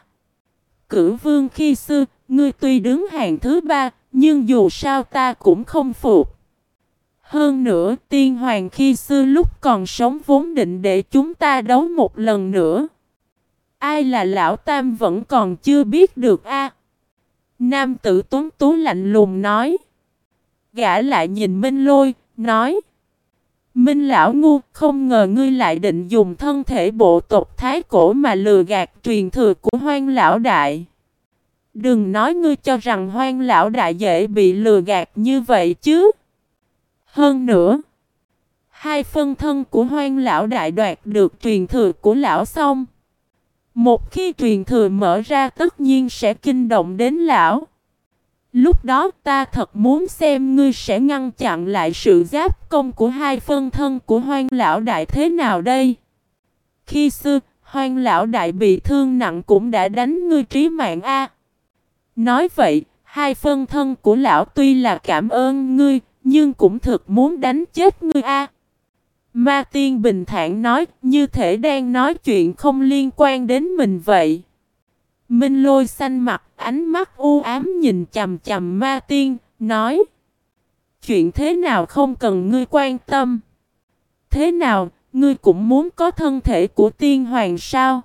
Cử vương khi xưa, ngươi tuy đứng hàng thứ ba, nhưng dù sao ta cũng không phục. Hơn nữa, tiên hoàng khi xưa lúc còn sống vốn định để chúng ta đấu một lần nữa. Ai là lão tam vẫn còn chưa biết được a. Nam tử tuấn tú lạnh lùng nói. Gã lại nhìn Minh Lôi, nói. Minh lão ngu, không ngờ ngươi lại định dùng thân thể bộ tộc thái cổ mà lừa gạt truyền thừa của hoang lão đại. Đừng nói ngươi cho rằng hoang lão đại dễ bị lừa gạt như vậy chứ. Hơn nữa, hai phân thân của hoang lão đại đoạt được truyền thừa của lão xong. Một khi truyền thừa mở ra tất nhiên sẽ kinh động đến lão. Lúc đó ta thật muốn xem ngươi sẽ ngăn chặn lại sự giáp công của hai phân thân của hoang lão đại thế nào đây. Khi xưa, hoang lão đại bị thương nặng cũng đã đánh ngươi trí mạng A. Nói vậy, hai phân thân của lão tuy là cảm ơn ngươi, nhưng cũng thực muốn đánh chết ngươi A. Ma tiên bình thản nói, như thể đang nói chuyện không liên quan đến mình vậy. Minh lôi xanh mặt, ánh mắt u ám nhìn chầm chầm ma tiên, nói Chuyện thế nào không cần ngươi quan tâm? Thế nào, ngươi cũng muốn có thân thể của tiên hoàng sao?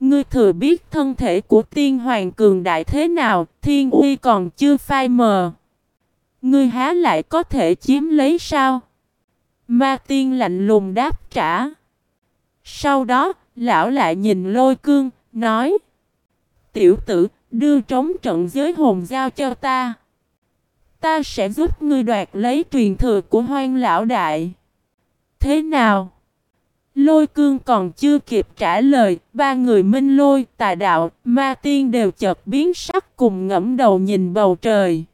Ngươi thừa biết thân thể của tiên hoàng cường đại thế nào Thiên uy còn chưa phai mờ. Ngươi há lại có thể chiếm lấy sao? Ma tiên lạnh lùng đáp trả Sau đó, lão lại nhìn lôi cương, nói Tiểu tử, đưa trống trận giới hồn giao cho ta. Ta sẽ giúp ngươi đoạt lấy truyền thừa của hoang lão đại. Thế nào? Lôi cương còn chưa kịp trả lời, ba người minh lôi, tà đạo, ma tiên đều chợt biến sắc cùng ngẫm đầu nhìn bầu trời.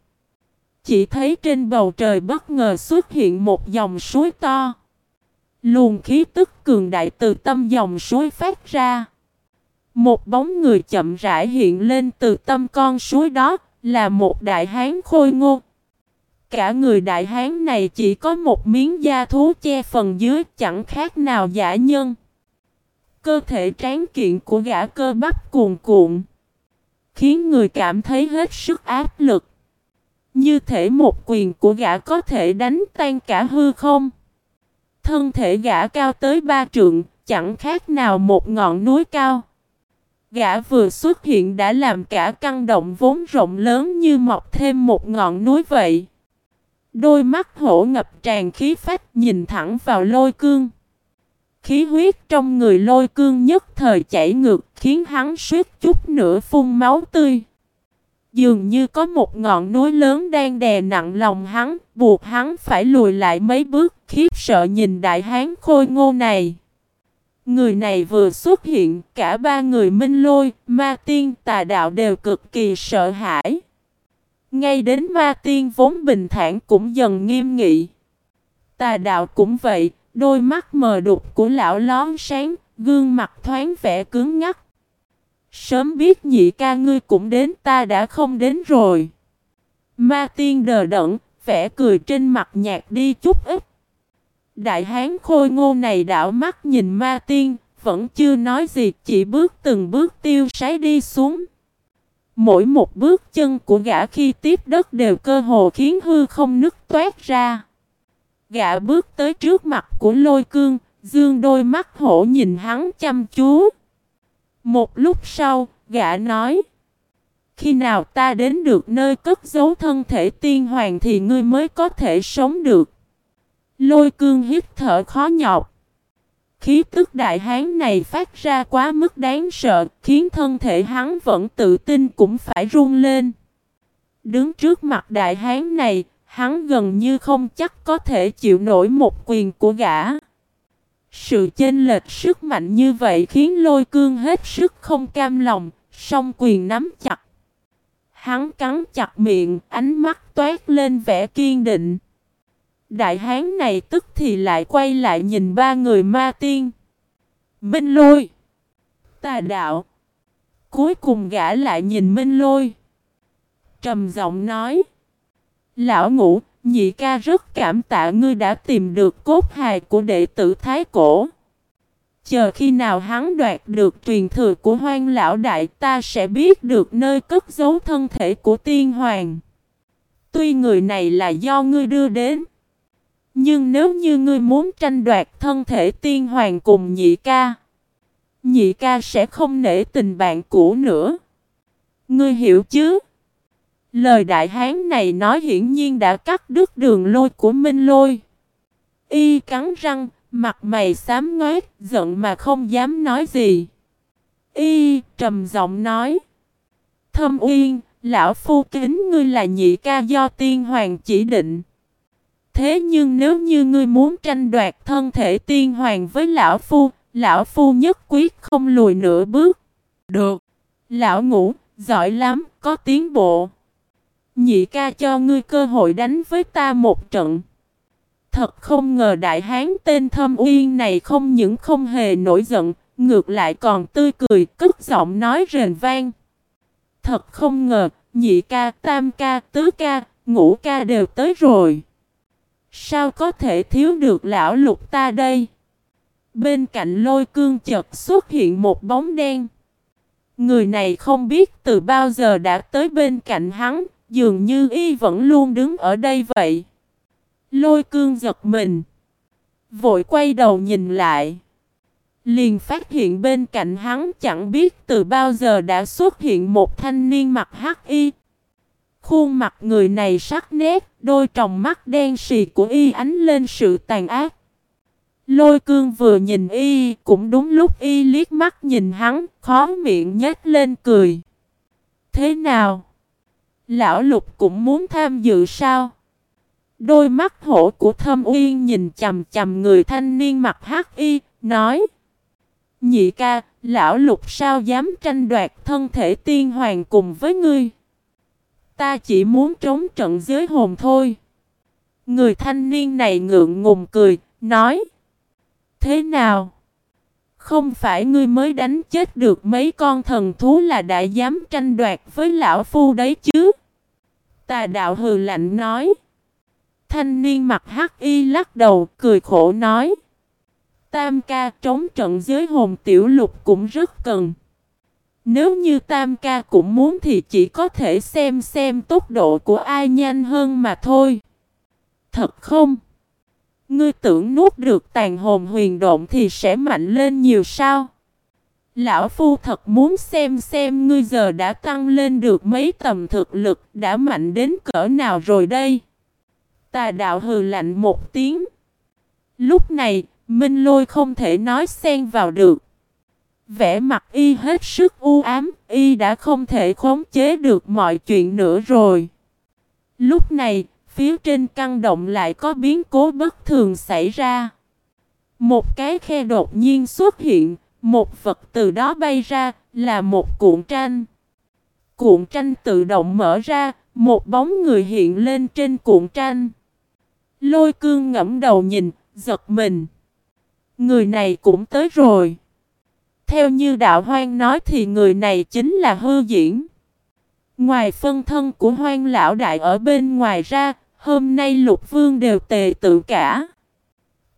Chỉ thấy trên bầu trời bất ngờ xuất hiện một dòng suối to. Luồng khí tức cường đại từ tâm dòng suối phát ra. Một bóng người chậm rãi hiện lên từ tâm con suối đó, là một đại hán khôi ngô. Cả người đại hán này chỉ có một miếng da thú che phần dưới chẳng khác nào giả nhân. Cơ thể tráng kiện của gã cơ bắp cuồn cuộn, khiến người cảm thấy hết sức áp lực. Như thể một quyền của gã có thể đánh tan cả hư không. Thân thể gã cao tới ba trượng, chẳng khác nào một ngọn núi cao. Gã vừa xuất hiện đã làm cả căn động vốn rộng lớn như mọc thêm một ngọn núi vậy. Đôi mắt hổ ngập tràn khí phách nhìn thẳng vào lôi cương. Khí huyết trong người lôi cương nhất thời chảy ngược khiến hắn suýt chút nữa phun máu tươi. Dường như có một ngọn núi lớn đang đè nặng lòng hắn, buộc hắn phải lùi lại mấy bước, khiếp sợ nhìn đại hán khôi ngô này. Người này vừa xuất hiện, cả ba người minh lôi, ma tiên, tà đạo đều cực kỳ sợ hãi. Ngay đến ma tiên vốn bình thản cũng dần nghiêm nghị. Tà đạo cũng vậy, đôi mắt mờ đục của lão lón sáng, gương mặt thoáng vẻ cứng ngắc. Sớm biết nhị ca ngươi cũng đến ta đã không đến rồi. Ma tiên đờ đẫn, vẻ cười trên mặt nhạt đi chút ít. Đại hán khôi ngô này đảo mắt nhìn ma tiên, vẫn chưa nói gì, chỉ bước từng bước tiêu sái đi xuống. Mỗi một bước chân của gã khi tiếp đất đều cơ hồ khiến hư không nứt toát ra. Gã bước tới trước mặt của lôi cương, dương đôi mắt hổ nhìn hắn chăm chú. Một lúc sau, gã nói Khi nào ta đến được nơi cất giấu thân thể tiên hoàng thì ngươi mới có thể sống được. Lôi cương hít thở khó nhọc. Khí tức đại hán này phát ra quá mức đáng sợ, khiến thân thể hắn vẫn tự tin cũng phải run lên. Đứng trước mặt đại hán này, hắn gần như không chắc có thể chịu nổi một quyền của gã. Sự chênh lệch sức mạnh như vậy khiến lôi cương hết sức không cam lòng, song quyền nắm chặt. Hắn cắn chặt miệng, ánh mắt toát lên vẻ kiên định. Đại hán này tức thì lại quay lại nhìn ba người ma tiên. Minh lôi. Tà đạo. Cuối cùng gã lại nhìn Minh lôi. Trầm giọng nói. Lão ngũ, nhị ca rất cảm tạ ngươi đã tìm được cốt hài của đệ tử Thái Cổ. Chờ khi nào hắn đoạt được truyền thừa của hoang lão đại, ta sẽ biết được nơi cất giấu thân thể của tiên hoàng. Tuy người này là do ngươi đưa đến. Nhưng nếu như ngươi muốn tranh đoạt thân thể tiên hoàng cùng nhị ca. Nhị ca sẽ không nể tình bạn cũ nữa. Ngươi hiểu chứ? Lời đại hán này nói hiển nhiên đã cắt đứt đường lôi của Minh Lôi. Y cắn răng, mặt mày xám ngoét, giận mà không dám nói gì. Y trầm giọng nói. Thâm Uyên, lão phu kính ngươi là nhị ca do tiên hoàng chỉ định. Thế nhưng nếu như ngươi muốn tranh đoạt thân thể tiên hoàng với lão phu, lão phu nhất quyết không lùi nửa bước. Được. Lão ngủ, giỏi lắm, có tiến bộ. Nhị ca cho ngươi cơ hội đánh với ta một trận. Thật không ngờ đại hán tên thâm uyên này không những không hề nổi giận, ngược lại còn tươi cười, cất giọng nói rền vang. Thật không ngờ, nhị ca, tam ca, tứ ca, ngũ ca đều tới rồi. Sao có thể thiếu được lão lục ta đây? Bên cạnh lôi cương chợt xuất hiện một bóng đen. Người này không biết từ bao giờ đã tới bên cạnh hắn, dường như y vẫn luôn đứng ở đây vậy. Lôi cương giật mình. Vội quay đầu nhìn lại. Liền phát hiện bên cạnh hắn chẳng biết từ bao giờ đã xuất hiện một thanh niên mặc hắc y. Khuôn mặt người này sắc nét, đôi tròng mắt đen xì của y ánh lên sự tàn ác. Lôi cương vừa nhìn y, cũng đúng lúc y liếc mắt nhìn hắn, khó miệng nhếch lên cười. Thế nào? Lão lục cũng muốn tham dự sao? Đôi mắt hổ của thâm uyên nhìn chầm chầm người thanh niên mặc hắc y, nói. Nhị ca, lão lục sao dám tranh đoạt thân thể tiên hoàng cùng với ngươi? Ta chỉ muốn trống trận giới hồn thôi. Người thanh niên này ngượng ngùng cười, nói. Thế nào? Không phải ngươi mới đánh chết được mấy con thần thú là đã dám tranh đoạt với lão phu đấy chứ? Tà đạo hừ lạnh nói. Thanh niên mặt hắc y lắc đầu, cười khổ nói. Tam ca trống trận dưới hồn tiểu lục cũng rất cần. Nếu như tam ca cũng muốn thì chỉ có thể xem xem tốc độ của ai nhanh hơn mà thôi. Thật không? Ngươi tưởng nuốt được tàn hồn huyền độn thì sẽ mạnh lên nhiều sao? Lão Phu thật muốn xem xem ngươi giờ đã tăng lên được mấy tầm thực lực đã mạnh đến cỡ nào rồi đây. Tà đạo hừ lạnh một tiếng. Lúc này, Minh Lôi không thể nói xen vào được. Vẻ mặt y hết sức u ám, y đã không thể khống chế được mọi chuyện nữa rồi. Lúc này, phía trên căn động lại có biến cố bất thường xảy ra. Một cái khe đột nhiên xuất hiện, một vật từ đó bay ra, là một cuộn tranh. Cuộn tranh tự động mở ra, một bóng người hiện lên trên cuộn tranh. Lôi cương ngẫm đầu nhìn, giật mình. Người này cũng tới rồi. Theo như đạo hoang nói thì người này chính là hư diễn. Ngoài phân thân của hoang lão đại ở bên ngoài ra, hôm nay lục vương đều tề tự cả.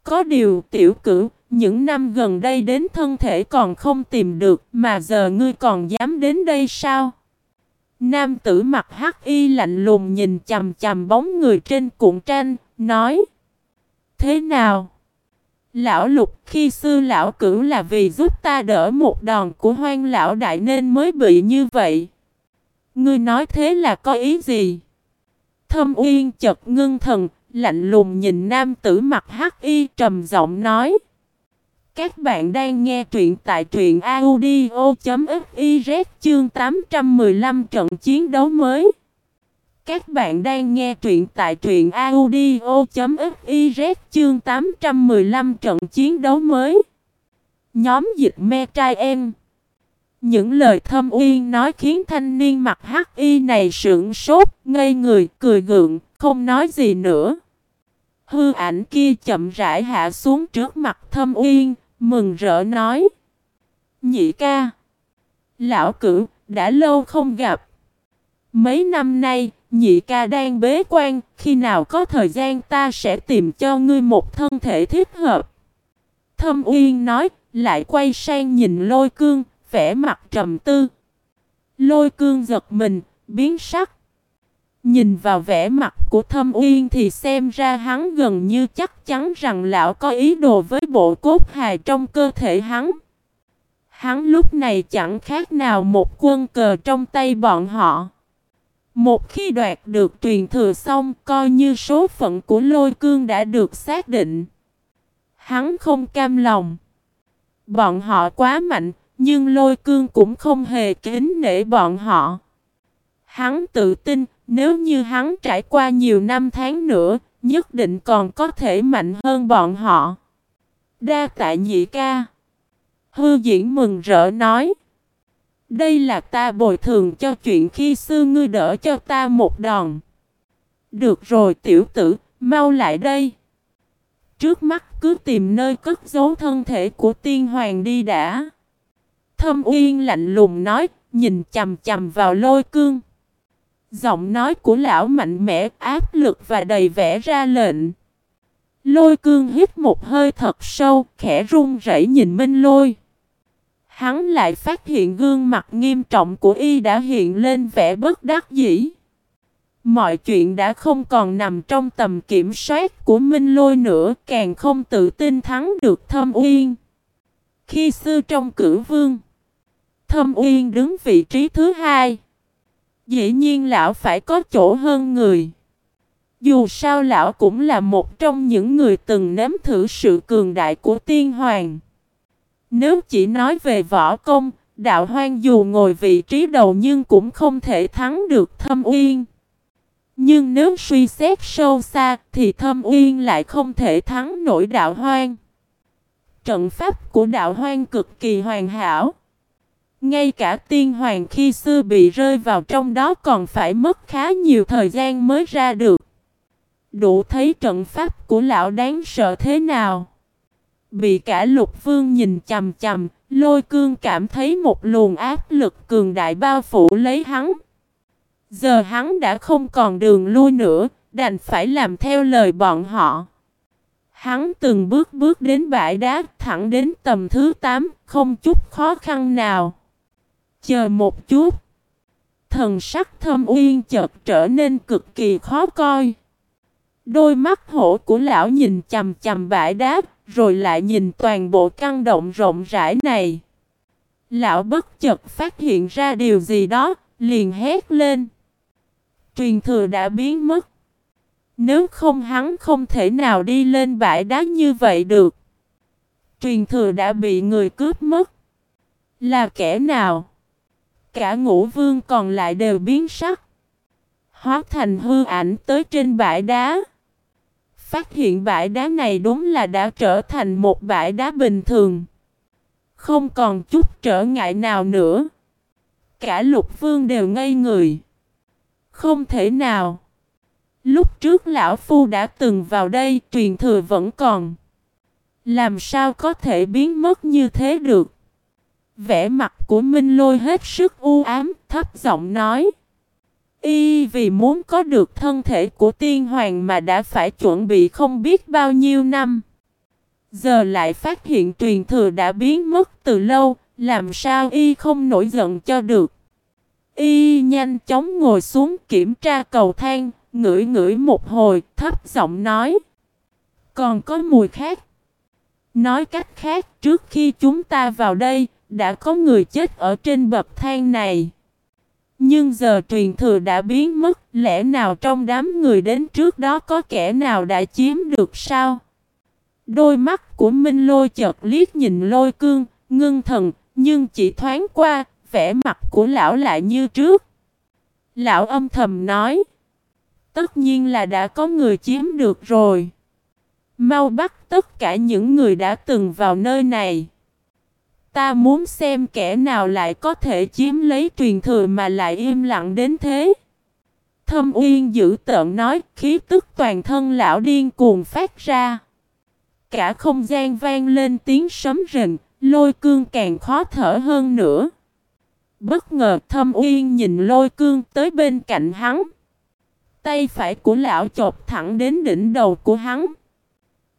Có điều tiểu cửu, những năm gần đây đến thân thể còn không tìm được mà giờ ngươi còn dám đến đây sao? Nam tử mặt hắc y lạnh lùng nhìn chầm chầm bóng người trên cuộn tranh, nói Thế nào? Lão lục khi xưa lão cửu là vì giúp ta đỡ một đòn của hoang lão đại nên mới bị như vậy. Ngươi nói thế là có ý gì? Thâm uyên chật ngưng thần, lạnh lùng nhìn nam tử mặt hắc y trầm giọng nói. Các bạn đang nghe truyện tại truyện audio.fiz chương 815 trận chiến đấu mới. Các bạn đang nghe truyện tại truyện audio.fiz chương 815 trận chiến đấu mới. Nhóm dịch me trai em. Những lời thâm uyên nói khiến thanh niên mặt hắc y này sững sốt, ngây người, cười gượng, không nói gì nữa. Hư ảnh kia chậm rãi hạ xuống trước mặt thâm uyên, mừng rỡ nói. Nhị ca. Lão cửu, đã lâu không gặp. Mấy năm nay, nhị ca đang bế quan, khi nào có thời gian ta sẽ tìm cho ngươi một thân thể thích hợp. Thâm Uyên nói, lại quay sang nhìn lôi cương, vẻ mặt trầm tư. Lôi cương giật mình, biến sắc. Nhìn vào vẻ mặt của thâm uyên thì xem ra hắn gần như chắc chắn rằng lão có ý đồ với bộ cốt hài trong cơ thể hắn. Hắn lúc này chẳng khác nào một quân cờ trong tay bọn họ. Một khi đoạt được truyền thừa xong coi như số phận của lôi cương đã được xác định. Hắn không cam lòng. Bọn họ quá mạnh, nhưng lôi cương cũng không hề kính nể bọn họ. Hắn tự tin, nếu như hắn trải qua nhiều năm tháng nữa, nhất định còn có thể mạnh hơn bọn họ. Đa tạ nhị ca. Hư diễn mừng rỡ nói. Đây là ta bồi thường cho chuyện khi xưa ngươi đỡ cho ta một đòn. Được rồi tiểu tử, mau lại đây. Trước mắt cứ tìm nơi cất giấu thân thể của tiên hoàng đi đã. Thâm uyên lạnh lùng nói, nhìn chầm chầm vào lôi cương. Giọng nói của lão mạnh mẽ, áp lực và đầy vẻ ra lệnh. Lôi cương hít một hơi thật sâu, khẽ run rẩy nhìn Minh Lôi. Hắn lại phát hiện gương mặt nghiêm trọng của y đã hiện lên vẻ bất đắc dĩ. Mọi chuyện đã không còn nằm trong tầm kiểm soát của Minh Lôi nữa, càng không tự tin thắng được Thâm Uyên. Khi xưa trong cử vương, Thâm Uyên đứng vị trí thứ hai. Dĩ nhiên lão phải có chỗ hơn người. Dù sao lão cũng là một trong những người từng nếm thử sự cường đại của tiên hoàng. Nếu chỉ nói về võ công, đạo hoang dù ngồi vị trí đầu nhưng cũng không thể thắng được thâm uyên. Nhưng nếu suy xét sâu xa thì thâm uyên lại không thể thắng nổi đạo hoang. Trận pháp của đạo hoang cực kỳ hoàn hảo. Ngay cả tiên hoàng khi xưa bị rơi vào trong đó còn phải mất khá nhiều thời gian mới ra được. Đủ thấy trận pháp của lão đáng sợ thế nào. Bị cả lục vương nhìn chầm chầm, lôi cương cảm thấy một luồng áp lực cường đại bao phủ lấy hắn. Giờ hắn đã không còn đường lui nữa, đành phải làm theo lời bọn họ. Hắn từng bước bước đến bãi đá, thẳng đến tầm thứ 8, không chút khó khăn nào. Chờ một chút. Thần sắc thâm uyên chợt trở nên cực kỳ khó coi. Đôi mắt hổ của lão nhìn chầm chầm bãi đá, rồi lại nhìn toàn bộ căn động rộng rãi này. Lão bất chợt phát hiện ra điều gì đó, liền hét lên. Truyền thừa đã biến mất. Nếu không hắn không thể nào đi lên bãi đá như vậy được. Truyền thừa đã bị người cướp mất. Là kẻ nào? Cả ngũ vương còn lại đều biến sắc. Hóa thành hư ảnh tới trên bãi đá. Phát hiện bãi đá này đúng là đã trở thành một bãi đá bình thường. Không còn chút trở ngại nào nữa. Cả lục vương đều ngây người. Không thể nào. Lúc trước lão phu đã từng vào đây, truyền thừa vẫn còn. Làm sao có thể biến mất như thế được? Vẻ mặt của Minh Lôi hết sức u ám, thấp giọng nói. Y vì muốn có được thân thể của tiên hoàng mà đã phải chuẩn bị không biết bao nhiêu năm. Giờ lại phát hiện truyền thừa đã biến mất từ lâu, làm sao Y không nổi giận cho được. Y nhanh chóng ngồi xuống kiểm tra cầu thang, ngửi ngửi một hồi, thấp giọng nói. Còn có mùi khác. Nói cách khác, trước khi chúng ta vào đây, đã có người chết ở trên bậc thang này. Nhưng giờ truyền thừa đã biến mất, lẽ nào trong đám người đến trước đó có kẻ nào đã chiếm được sao? Đôi mắt của Minh Lôi chợt liếc nhìn lôi cương, ngưng thần, nhưng chỉ thoáng qua, vẻ mặt của lão lại như trước. Lão âm thầm nói, tất nhiên là đã có người chiếm được rồi. Mau bắt tất cả những người đã từng vào nơi này. Ta muốn xem kẻ nào lại có thể chiếm lấy truyền thừa mà lại im lặng đến thế. Thâm Uyên giữ tợn nói, khí tức toàn thân lão điên cuồng phát ra. Cả không gian vang lên tiếng sấm rền, lôi cương càng khó thở hơn nữa. Bất ngờ Thâm Uyên nhìn lôi cương tới bên cạnh hắn. Tay phải của lão chộp thẳng đến đỉnh đầu của hắn.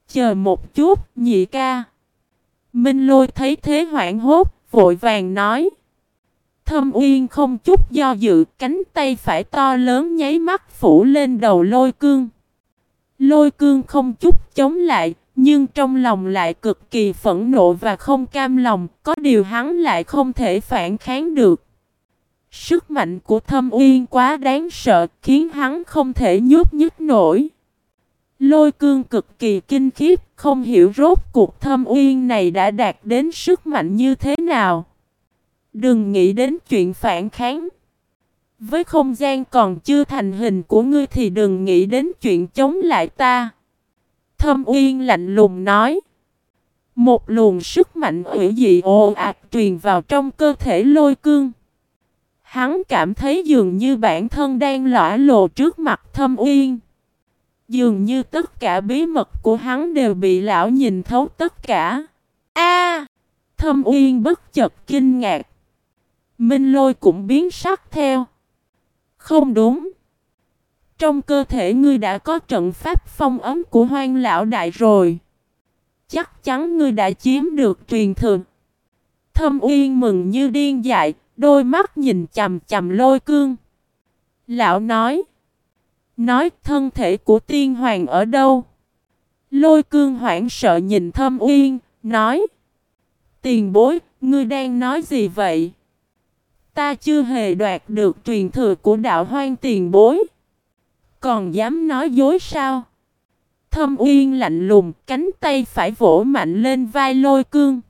Chờ một chút, nhị ca. Minh lôi thấy thế hoảng hốt, vội vàng nói. Thâm uyên không chút do dự, cánh tay phải to lớn nháy mắt phủ lên đầu lôi cương. Lôi cương không chút chống lại, nhưng trong lòng lại cực kỳ phẫn nộ và không cam lòng, có điều hắn lại không thể phản kháng được. Sức mạnh của thâm uyên quá đáng sợ, khiến hắn không thể nhúc nhích nổi. Lôi cương cực kỳ kinh khiếp, không hiểu rốt cuộc thâm uyên này đã đạt đến sức mạnh như thế nào. Đừng nghĩ đến chuyện phản kháng. Với không gian còn chưa thành hình của ngươi thì đừng nghĩ đến chuyện chống lại ta. Thâm Uyên lạnh lùng nói. Một luồng sức mạnh ủy dị ồ ạt truyền vào trong cơ thể lôi cương. Hắn cảm thấy dường như bản thân đang lõa lộ trước mặt Thâm Uyên. Dường như tất cả bí mật của hắn đều bị lão nhìn thấu tất cả. A! thâm Uyên bất chợt kinh ngạc. Minh lôi cũng biến sắc theo. Không đúng. Trong cơ thể ngươi đã có trận pháp phong ấm của hoang lão đại rồi. Chắc chắn ngươi đã chiếm được truyền thường. Thâm uyên mừng như điên dại, đôi mắt nhìn chầm chầm lôi cương. Lão nói. Nói thân thể của tiên hoàng ở đâu? Lôi cương hoảng sợ nhìn thâm uyên, nói. Tiền bối, ngươi đang nói gì vậy? Ta chưa hề đoạt được truyền thừa của đạo hoang tiền bối. Còn dám nói dối sao? Thâm uyên lạnh lùng, cánh tay phải vỗ mạnh lên vai lôi cương.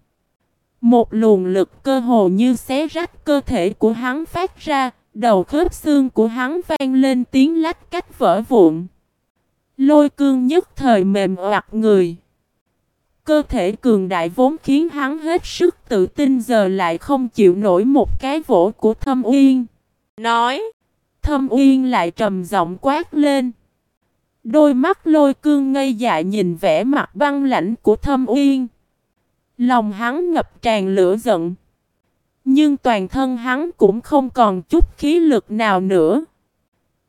Một luồng lực cơ hồ như xé rách cơ thể của hắn phát ra, đầu khớp xương của hắn vang lên tiếng lách cách vỡ vụn. Lôi cương nhất thời mềm oặt người. Cơ thể cường đại vốn khiến hắn hết sức tự tin giờ lại không chịu nổi một cái vỗ của thâm uyên. Nói, thâm uyên lại trầm giọng quát lên. Đôi mắt lôi cương ngây dại nhìn vẻ mặt băng lãnh của thâm uyên. Lòng hắn ngập tràn lửa giận. Nhưng toàn thân hắn cũng không còn chút khí lực nào nữa.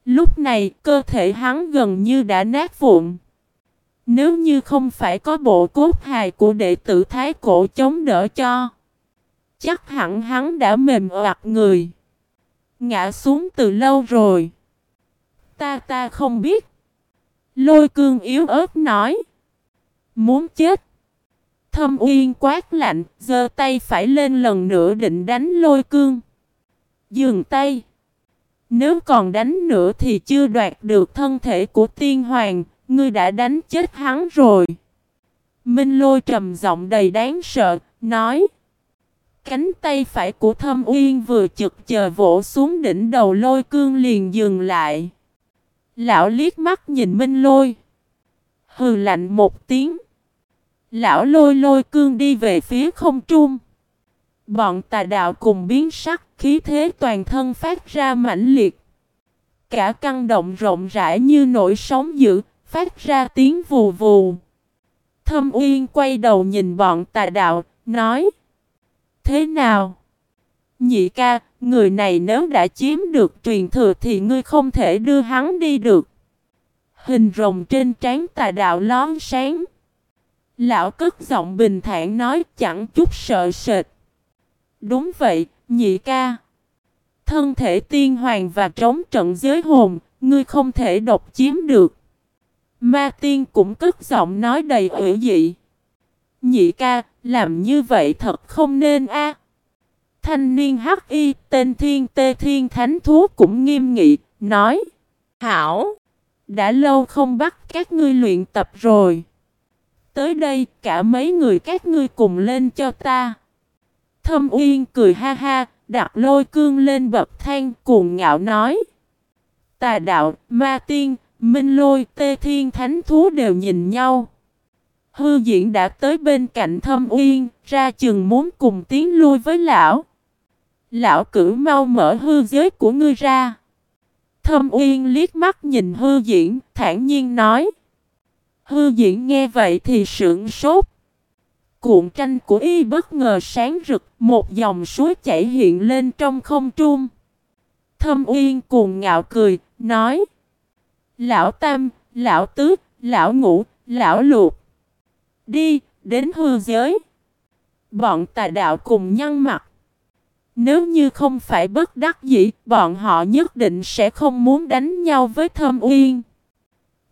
Lúc này, cơ thể hắn gần như đã nát vụn. Nếu như không phải có bộ cốt hài của đệ tử Thái Cổ chống đỡ cho. Chắc hẳn hắn đã mềm oặt người. Ngã xuống từ lâu rồi. Ta ta không biết. Lôi cương yếu ớt nói. Muốn chết. Thâm uyên quát lạnh, giơ tay phải lên lần nữa định đánh lôi cương. Dừng tay. Nếu còn đánh nữa thì chưa đoạt được thân thể của tiên hoàng, ngươi đã đánh chết hắn rồi. Minh lôi trầm giọng đầy đáng sợ, nói. Cánh tay phải của thâm uyên vừa chực chờ vỗ xuống đỉnh đầu lôi cương liền dừng lại. Lão liếc mắt nhìn Minh lôi. Hừ lạnh một tiếng. Lão lôi lôi cương đi về phía không trung. Bọn tà đạo cùng biến sắc, khí thế toàn thân phát ra mãnh liệt. Cả căn động rộng rãi như nổi sóng dữ, phát ra tiếng vù vù. Thâm Uyên quay đầu nhìn bọn tà đạo, nói Thế nào? Nhị ca, người này nếu đã chiếm được truyền thừa thì ngươi không thể đưa hắn đi được. Hình rồng trên trán tà đạo lón sáng. Lão cất giọng bình thản nói chẳng chút sợ sệt. Đúng vậy, nhị ca. Thân thể tiên hoàng và trống trận giới hồn, ngươi không thể độc chiếm được. Ma tiên cũng cất giọng nói đầy ủy dị. Nhị ca, làm như vậy thật không nên a. Thanh niên hắc y tên thiên tê thiên thánh thú cũng nghiêm nghị, nói. Hảo, đã lâu không bắt các ngươi luyện tập rồi. Tới đây cả mấy người các ngươi cùng lên cho ta. Thâm Uyên cười ha ha, đặt lôi cương lên bậc thang cuồng ngạo nói. Tà đạo, ma tiên, minh lôi, tê thiên thánh thú đều nhìn nhau. Hư diễn đã tới bên cạnh thâm uyên, ra chừng muốn cùng tiến lui với lão. Lão cử mau mở hư giới của ngươi ra. Thâm uyên liếc mắt nhìn hư diễn, thản nhiên nói. Hư diễn nghe vậy thì sững sốt. Cuộn tranh của y bất ngờ sáng rực, một dòng suối chảy hiện lên trong không trung. Thâm uyên cuồng ngạo cười, nói. Lão Tam, Lão Tứ, Lão Ngũ, Lão Lục. Đi, đến hư giới. Bọn tà đạo cùng nhăn mặt. Nếu như không phải bất đắc dĩ, bọn họ nhất định sẽ không muốn đánh nhau với Thâm Uyên.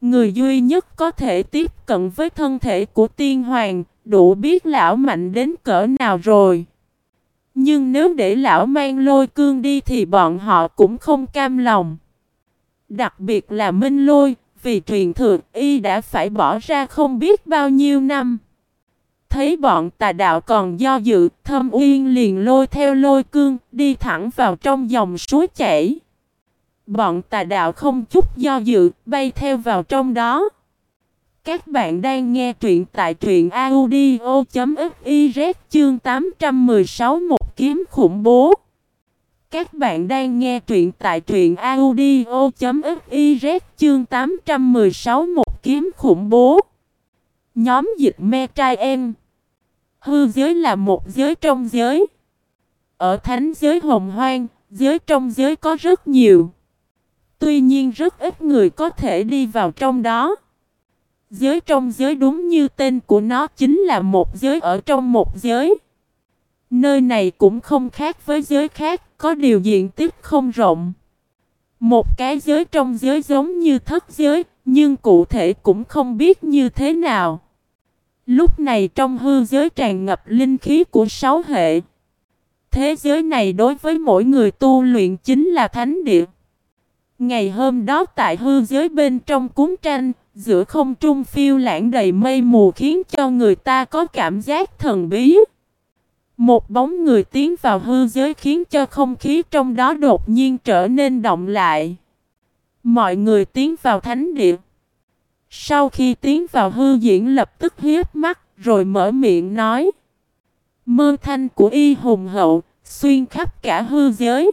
Người duy nhất có thể tiếp cận với thân thể của tiên hoàng, đủ biết lão mạnh đến cỡ nào rồi. Nhưng nếu để lão mang lôi cương đi thì bọn họ cũng không cam lòng. Đặc biệt là Minh Lôi, vì truyền thừa y đã phải bỏ ra không biết bao nhiêu năm. Thấy bọn tà đạo còn do dự, thâm uyên liền lôi theo lôi cương, đi thẳng vào trong dòng suối chảy. Bọn tà đạo không chút do dự, bay theo vào trong đó. Các bạn đang nghe truyện tại truyện audio.fiz chương 816 một kiếm khủng bố. Các bạn đang nghe truyện tại truyện audio.fiz chương 816 một kiếm khủng bố. Nhóm dịch me trai em. Hư giới là một giới trong giới. Ở thánh giới hồng hoang, giới trong giới có rất nhiều. Tuy nhiên rất ít người có thể đi vào trong đó. Giới trong giới đúng như tên của nó chính là một giới ở trong một giới. Nơi này cũng không khác với giới khác, có điều diện tích không rộng. Một cái giới trong giới giống như thất giới, nhưng cụ thể cũng không biết như thế nào. Lúc này trong hư giới tràn ngập linh khí của sáu hệ. Thế giới này đối với mỗi người tu luyện chính là thánh địa. Ngày hôm đó tại hư giới bên trong cúng tranh, giữa không trung phiêu lãng đầy mây mù khiến cho người ta có cảm giác thần bí. Một bóng người tiến vào hư giới khiến cho không khí trong đó đột nhiên trở nên động lại. Mọi người tiến vào thánh địa. Sau khi tiến vào hư diễn lập tức hiếp mắt rồi mở miệng nói. Mơ thanh của y hùng hậu, xuyên khắp cả hư giới.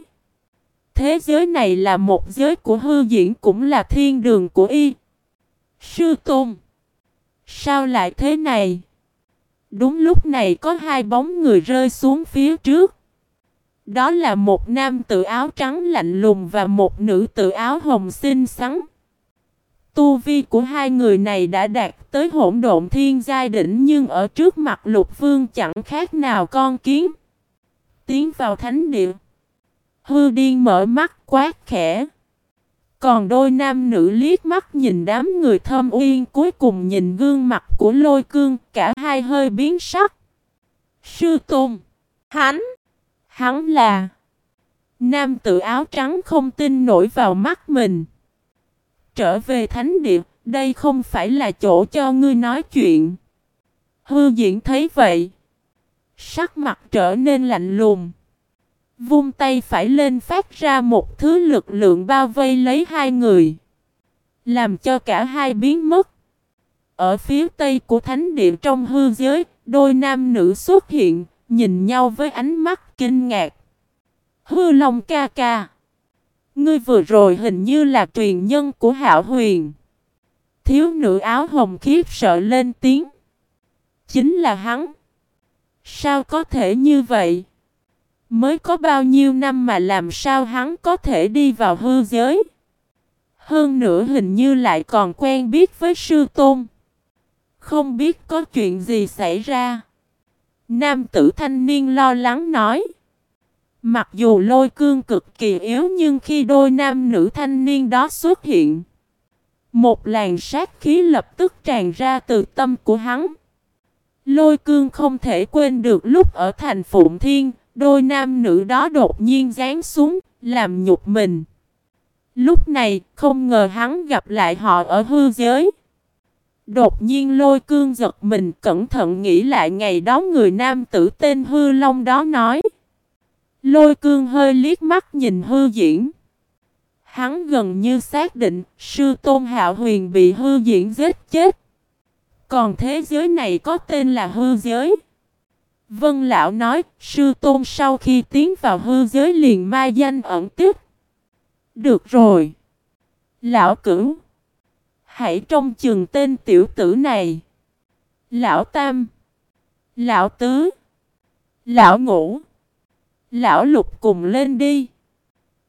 Thế giới này là một giới của hư diễn cũng là thiên đường của y. Sư Tôn. Sao lại thế này? Đúng lúc này có hai bóng người rơi xuống phía trước. Đó là một nam tự áo trắng lạnh lùng và một nữ tự áo hồng xinh xắn. Tu vi của hai người này đã đạt tới hỗn độn thiên giai đỉnh nhưng ở trước mặt lục vương chẳng khác nào con kiến. Tiến vào thánh địa. Hư điên mở mắt quát khẽ. Còn đôi nam nữ liếc mắt nhìn đám người thơm uyên cuối cùng nhìn gương mặt của lôi cương cả hai hơi biến sắc. Sư Tôn. Hắn. Hắn là. Nam tự áo trắng không tin nổi vào mắt mình. Trở về thánh địa, đây không phải là chỗ cho ngươi nói chuyện. Hư diễn thấy vậy. Sắc mặt trở nên lạnh lùng. Vung tay phải lên phát ra một thứ lực lượng bao vây lấy hai người. Làm cho cả hai biến mất. Ở phía tây của thánh địa trong hư giới, đôi nam nữ xuất hiện, nhìn nhau với ánh mắt kinh ngạc. Hư Long ca ca. Ngươi vừa rồi hình như là truyền nhân của Hạo Huyền. Thiếu nữ áo hồng khiếp sợ lên tiếng. Chính là hắn. Sao có thể như vậy? Mới có bao nhiêu năm mà làm sao hắn có thể đi vào hư giới? Hơn nữa hình như lại còn quen biết với sư tôn. Không biết có chuyện gì xảy ra. Nam tử thanh niên lo lắng nói. Mặc dù lôi cương cực kỳ yếu nhưng khi đôi nam nữ thanh niên đó xuất hiện. Một làn sát khí lập tức tràn ra từ tâm của hắn. Lôi cương không thể quên được lúc ở thành Phụng Thiên, đôi nam nữ đó đột nhiên giáng xuống, làm nhục mình. Lúc này, không ngờ hắn gặp lại họ ở hư giới. Đột nhiên lôi cương giật mình cẩn thận nghĩ lại ngày đó người nam tử tên hư long đó nói. Lôi cương hơi liếc mắt nhìn hư diễn. Hắn gần như xác định sư tôn hạo huyền bị hư diễn giết chết. Còn thế giới này có tên là hư giới. Vân lão nói, sư tôn sau khi tiến vào hư giới liền mai danh ẩn tiếp. Được rồi. Lão cửu. Hãy trông chừng tên tiểu tử này. Lão tam. Lão tứ. Lão ngũ. Lão lục cùng lên đi.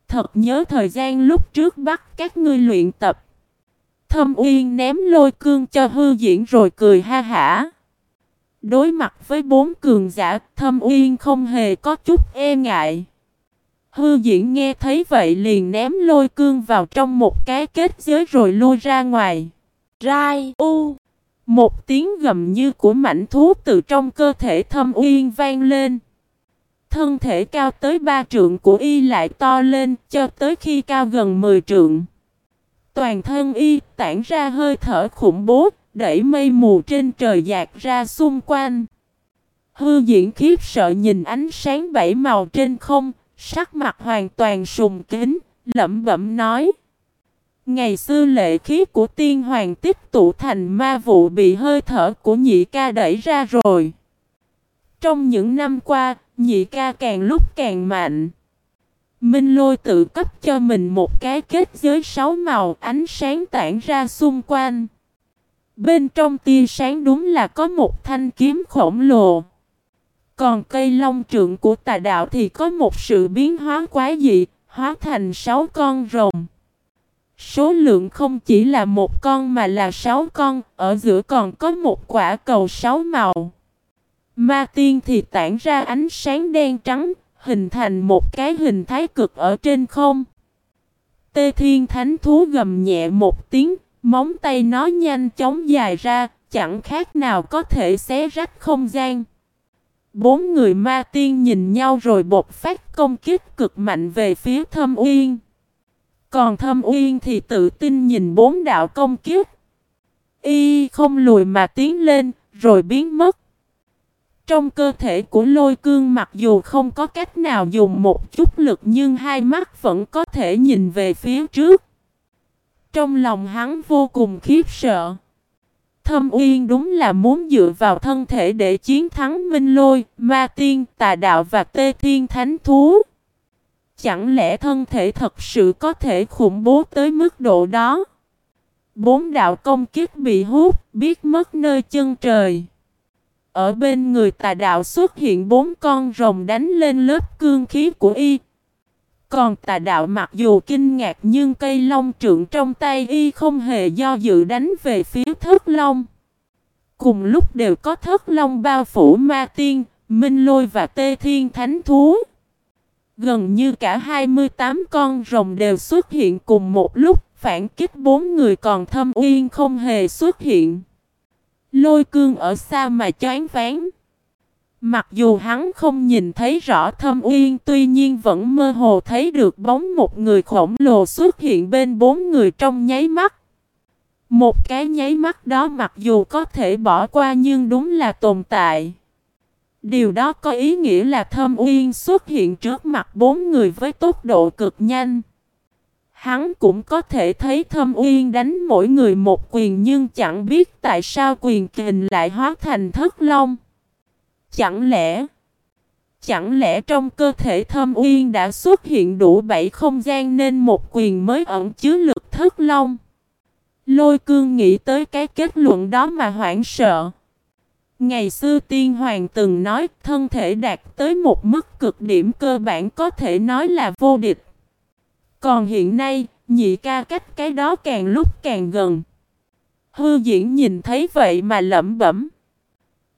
Thật nhớ thời gian lúc trước bắt các ngươi luyện tập. Thâm Uyên ném lôi cương cho hư diễn rồi cười ha hả. Đối mặt với bốn cường giả, thâm uyên không hề có chút e ngại. Hư diễn nghe thấy vậy liền ném lôi cương vào trong một cái kết giới rồi lui ra ngoài. Rai u Một tiếng gầm như của mảnh thú từ trong cơ thể thâm uyên vang lên. Thân thể cao tới ba trượng của y lại to lên cho tới khi cao gần 10 trượng. Toàn thân y tản ra hơi thở khủng bố, đẩy mây mù trên trời dạt ra xung quanh. Hư diễn khiếp sợ nhìn ánh sáng bảy màu trên không, sắc mặt hoàn toàn sùng kính, lẩm bẩm nói. Ngày xưa lệ khí của tiên hoàng tích tụ thành ma vụ bị hơi thở của nhị ca đẩy ra rồi. Trong những năm qua, nhị ca càng lúc càng mạnh. Minh lôi tự cấp cho mình một cái kết giới sáu màu ánh sáng tản ra xung quanh. Bên trong tia sáng đúng là có một thanh kiếm khổng lồ. Còn cây long trượng của tà đạo thì có một sự biến hóa quá dị, hóa thành sáu con rồng. Số lượng không chỉ là một con mà là sáu con, ở giữa còn có một quả cầu sáu màu. Ma tiên thì tản ra ánh sáng đen trắng, hình thành một cái hình thái cực ở trên không. Tê thiên thánh thú gầm nhẹ một tiếng, móng tay nó nhanh chóng dài ra, chẳng khác nào có thể xé rách không gian. Bốn người ma tiên nhìn nhau rồi bột phát công kích cực mạnh về phía thâm uyên. Còn thâm uyên thì tự tin nhìn bốn đạo công kích. Y không lùi mà tiến lên, rồi biến mất. Trong cơ thể của lôi cương mặc dù không có cách nào dùng một chút lực nhưng hai mắt vẫn có thể nhìn về phía trước. Trong lòng hắn vô cùng khiếp sợ. Thâm Uyên đúng là muốn dựa vào thân thể để chiến thắng Minh Lôi, Ma Tiên, Tà Đạo và Tê Thiên Thánh Thú. Chẳng lẽ thân thể thật sự có thể khủng bố tới mức độ đó? Bốn đạo công kiếp bị hút, biết mất nơi chân trời. Ở bên người tà đạo xuất hiện bốn con rồng đánh lên lớp cương khí của y. Còn tà đạo mặc dù kinh ngạc nhưng cây long trượng trong tay y không hề do dự đánh về phía thất long. Cùng lúc đều có thất long bao phủ ma tiên, minh lôi và tê thiên thánh thú. Gần như cả 28 con rồng đều xuất hiện cùng một lúc, phản kích bốn người còn thâm uyên không hề xuất hiện. Lôi cương ở xa mà choáng váng. Mặc dù hắn không nhìn thấy rõ thâm uyên, tuy nhiên vẫn mơ hồ thấy được bóng một người khổng lồ xuất hiện bên bốn người trong nháy mắt. Một cái nháy mắt đó mặc dù có thể bỏ qua nhưng đúng là tồn tại. Điều đó có ý nghĩa là thâm uyên xuất hiện trước mặt bốn người với tốc độ cực nhanh. Hắn cũng có thể thấy thâm uyên đánh mỗi người một quyền nhưng chẳng biết tại sao quyền kình lại hóa thành thất long. Chẳng lẽ... Chẳng lẽ trong cơ thể thâm uyên đã xuất hiện đủ bảy không gian nên một quyền mới ẩn chứa lực thất long? Lôi cương nghĩ tới cái kết luận đó mà hoảng sợ. Ngày xưa tiên hoàng từng nói thân thể đạt tới một mức cực điểm cơ bản có thể nói là vô địch. Còn hiện nay, nhị ca cách cái đó càng lúc càng gần. Hư diễn nhìn thấy vậy mà lẩm bẩm.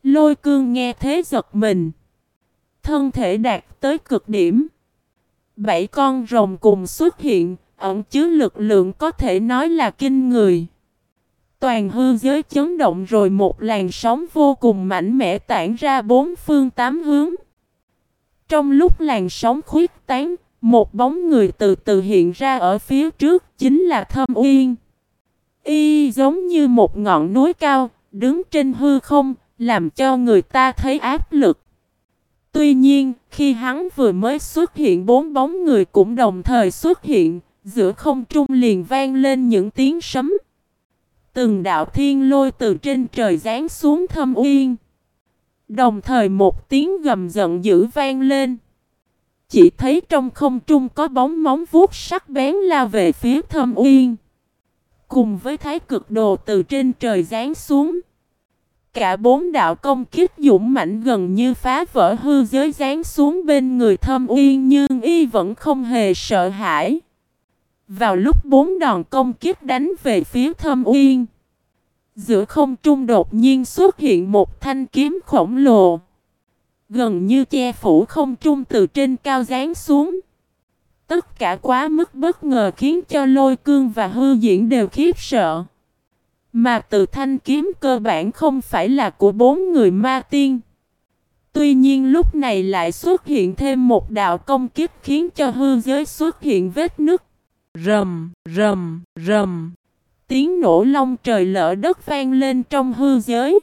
Lôi cương nghe thế giật mình. Thân thể đạt tới cực điểm. Bảy con rồng cùng xuất hiện, ẩn chứa lực lượng có thể nói là kinh người. Toàn hư giới chấn động rồi một làn sóng vô cùng mạnh mẽ tản ra bốn phương tám hướng. Trong lúc làn sóng khuyết tán, một bóng người từ từ hiện ra ở phía trước chính là Thâm Uyên. Y giống như một ngọn núi cao, đứng trên hư không, làm cho người ta thấy áp lực. Tuy nhiên, khi hắn vừa mới xuất hiện bốn bóng người cũng đồng thời xuất hiện, giữa không trung liền vang lên những tiếng sấm. Từng đạo thiên lôi từ trên trời giáng xuống thâm uyên. Đồng thời một tiếng gầm giận dữ vang lên. Chỉ thấy trong không trung có bóng móng vuốt sắc bén lao về phía thâm uyên. Cùng với thái cực đồ từ trên trời giáng xuống. Cả bốn đạo công kích dũng mạnh gần như phá vỡ hư giới rán xuống bên người thâm uyên nhưng y vẫn không hề sợ hãi. Vào lúc bốn đòn công kích đánh về phía thâm uyên. Giữa không trung đột nhiên xuất hiện một thanh kiếm khổng lồ. Gần như che phủ không trung từ trên cao rán xuống. Tất cả quá mức bất ngờ khiến cho lôi cương và hư diễn đều khiếp sợ. Mà từ thanh kiếm cơ bản không phải là của bốn người ma tiên. Tuy nhiên lúc này lại xuất hiện thêm một đạo công kiếp khiến cho hư giới xuất hiện vết nứt. Rầm, rầm, rầm. Tiếng nổ long trời lỡ đất vang lên trong hư giới.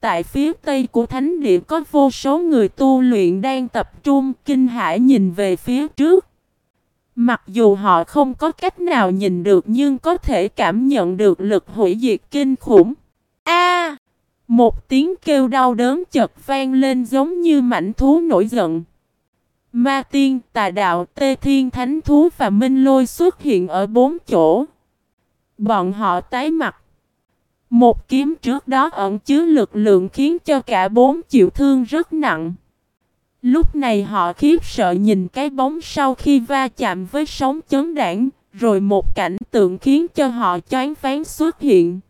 Tại phía tây của thánh địa có vô số người tu luyện đang tập trung kinh hãi nhìn về phía trước. Mặc dù họ không có cách nào nhìn được nhưng có thể cảm nhận được lực hủy diệt kinh khủng. A! một tiếng kêu đau đớn chợt vang lên giống như mảnh thú nổi giận. Ma tiên, tà đạo, tê thiên thánh thú và minh lôi xuất hiện ở bốn chỗ. Bọn họ tái mặt. Một kiếm trước đó ẩn chứa lực lượng khiến cho cả bốn chịu thương rất nặng. Lúc này họ khiếp sợ nhìn cái bóng sau khi va chạm với sóng chấn đảng, rồi một cảnh tượng khiến cho họ choáng váng xuất hiện.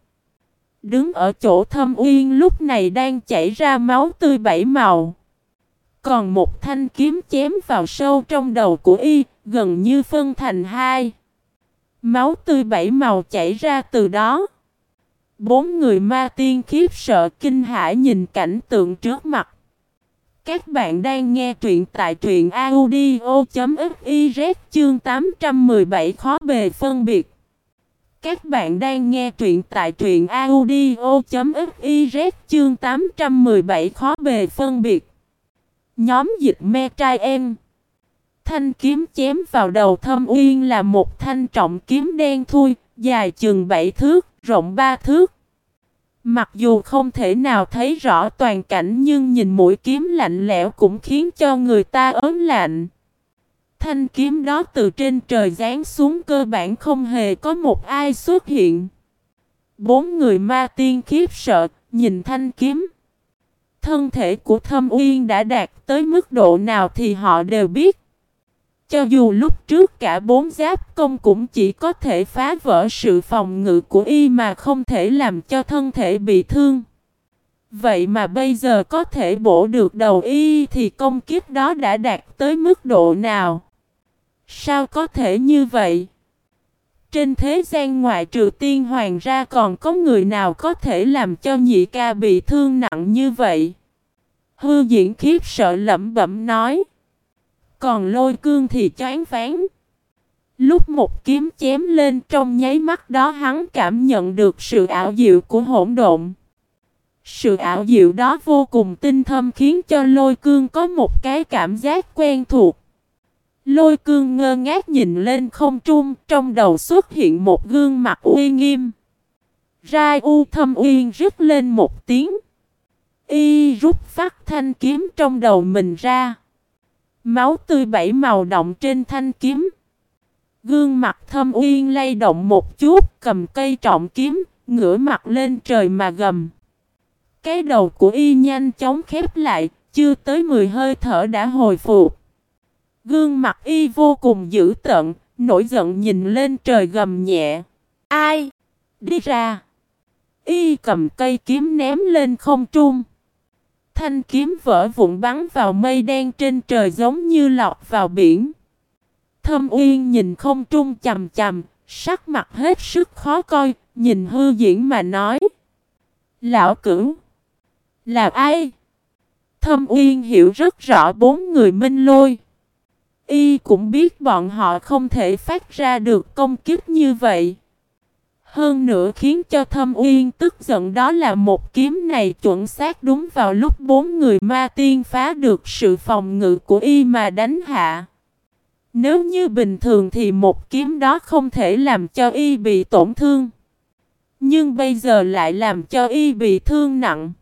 Đứng ở chỗ thâm uyên lúc này đang chảy ra máu tươi bảy màu. Còn một thanh kiếm chém vào sâu trong đầu của y, gần như phân thành hai. Máu tươi bảy màu chảy ra từ đó. Bốn người ma tiên khiếp sợ kinh hãi nhìn cảnh tượng trước mặt. Các bạn đang nghe truyện tại truyện audio.fiz chương 817 khó bề phân biệt. Các bạn đang nghe truyện tại truyện audio.fiz chương 817 khó bề phân biệt. Nhóm dịch me trai em. Thanh kiếm chém vào đầu thâm uyên là một thanh trọng kiếm đen thui, dài chừng 7 thước, rộng 3 thước. Mặc dù không thể nào thấy rõ toàn cảnh nhưng nhìn mũi kiếm lạnh lẽo cũng khiến cho người ta ớn lạnh. Thanh kiếm đó từ trên trời giáng xuống cơ bản không hề có một ai xuất hiện. Bốn người ma tiên khiếp sợ, nhìn thanh kiếm. Thân thể của Thâm Uyên đã đạt tới mức độ nào thì họ đều biết. Cho dù lúc trước cả bốn giáp công cũng chỉ có thể phá vỡ sự phòng ngự của y mà không thể làm cho thân thể bị thương. Vậy mà bây giờ có thể bổ được đầu y thì công kiếp đó đã đạt tới mức độ nào? Sao có thể như vậy? Trên thế gian ngoại trừ tiên hoàng ra còn có người nào có thể làm cho nhị ca bị thương nặng như vậy? Hư diễn khiếp sợ lẩm bẩm nói. Còn lôi cương thì choáng váng. Lúc một kiếm chém lên trong nháy mắt đó hắn cảm nhận được sự ảo diệu của hỗn độn. Sự ảo diệu đó vô cùng tinh thâm khiến cho lôi cương có một cái cảm giác quen thuộc. Lôi cương ngơ ngác nhìn lên không trung, trong đầu xuất hiện một gương mặt uy nghiêm. Rai u thâm uyên rít lên một tiếng. Y rút phát thanh kiếm trong đầu mình ra. Máu tươi bảy màu động trên thanh kiếm. Gương mặt thâm uyên lay động một chút, cầm cây trọng kiếm, ngửa mặt lên trời mà gầm. Cái đầu của y nhanh chóng khép lại, chưa tới 10 hơi thở đã hồi phục. Gương mặt y vô cùng dữ tợn, nổi giận nhìn lên trời gầm nhẹ. Ai? Đi ra! Y cầm cây kiếm ném lên không trung. Thanh kiếm vỡ vụn bắn vào mây đen trên trời giống như lọt vào biển. Thâm Uyên nhìn không trung chầm chầm, sắc mặt hết sức khó coi, nhìn hư diễn mà nói. Lão cửu, là ai? Thâm Uyên hiểu rất rõ bốn người minh lôi. Y cũng biết bọn họ không thể phát ra được công kích như vậy. Hơn nữa khiến cho thâm uyên tức giận đó là một kiếm này chuẩn xác đúng vào lúc bốn người ma tiên phá được sự phòng ngự của y mà đánh hạ. Nếu như bình thường thì một kiếm đó không thể làm cho y bị tổn thương. Nhưng bây giờ lại làm cho y bị thương nặng.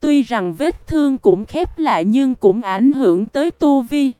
Tuy rằng vết thương cũng khép lại nhưng cũng ảnh hưởng tới tu vi.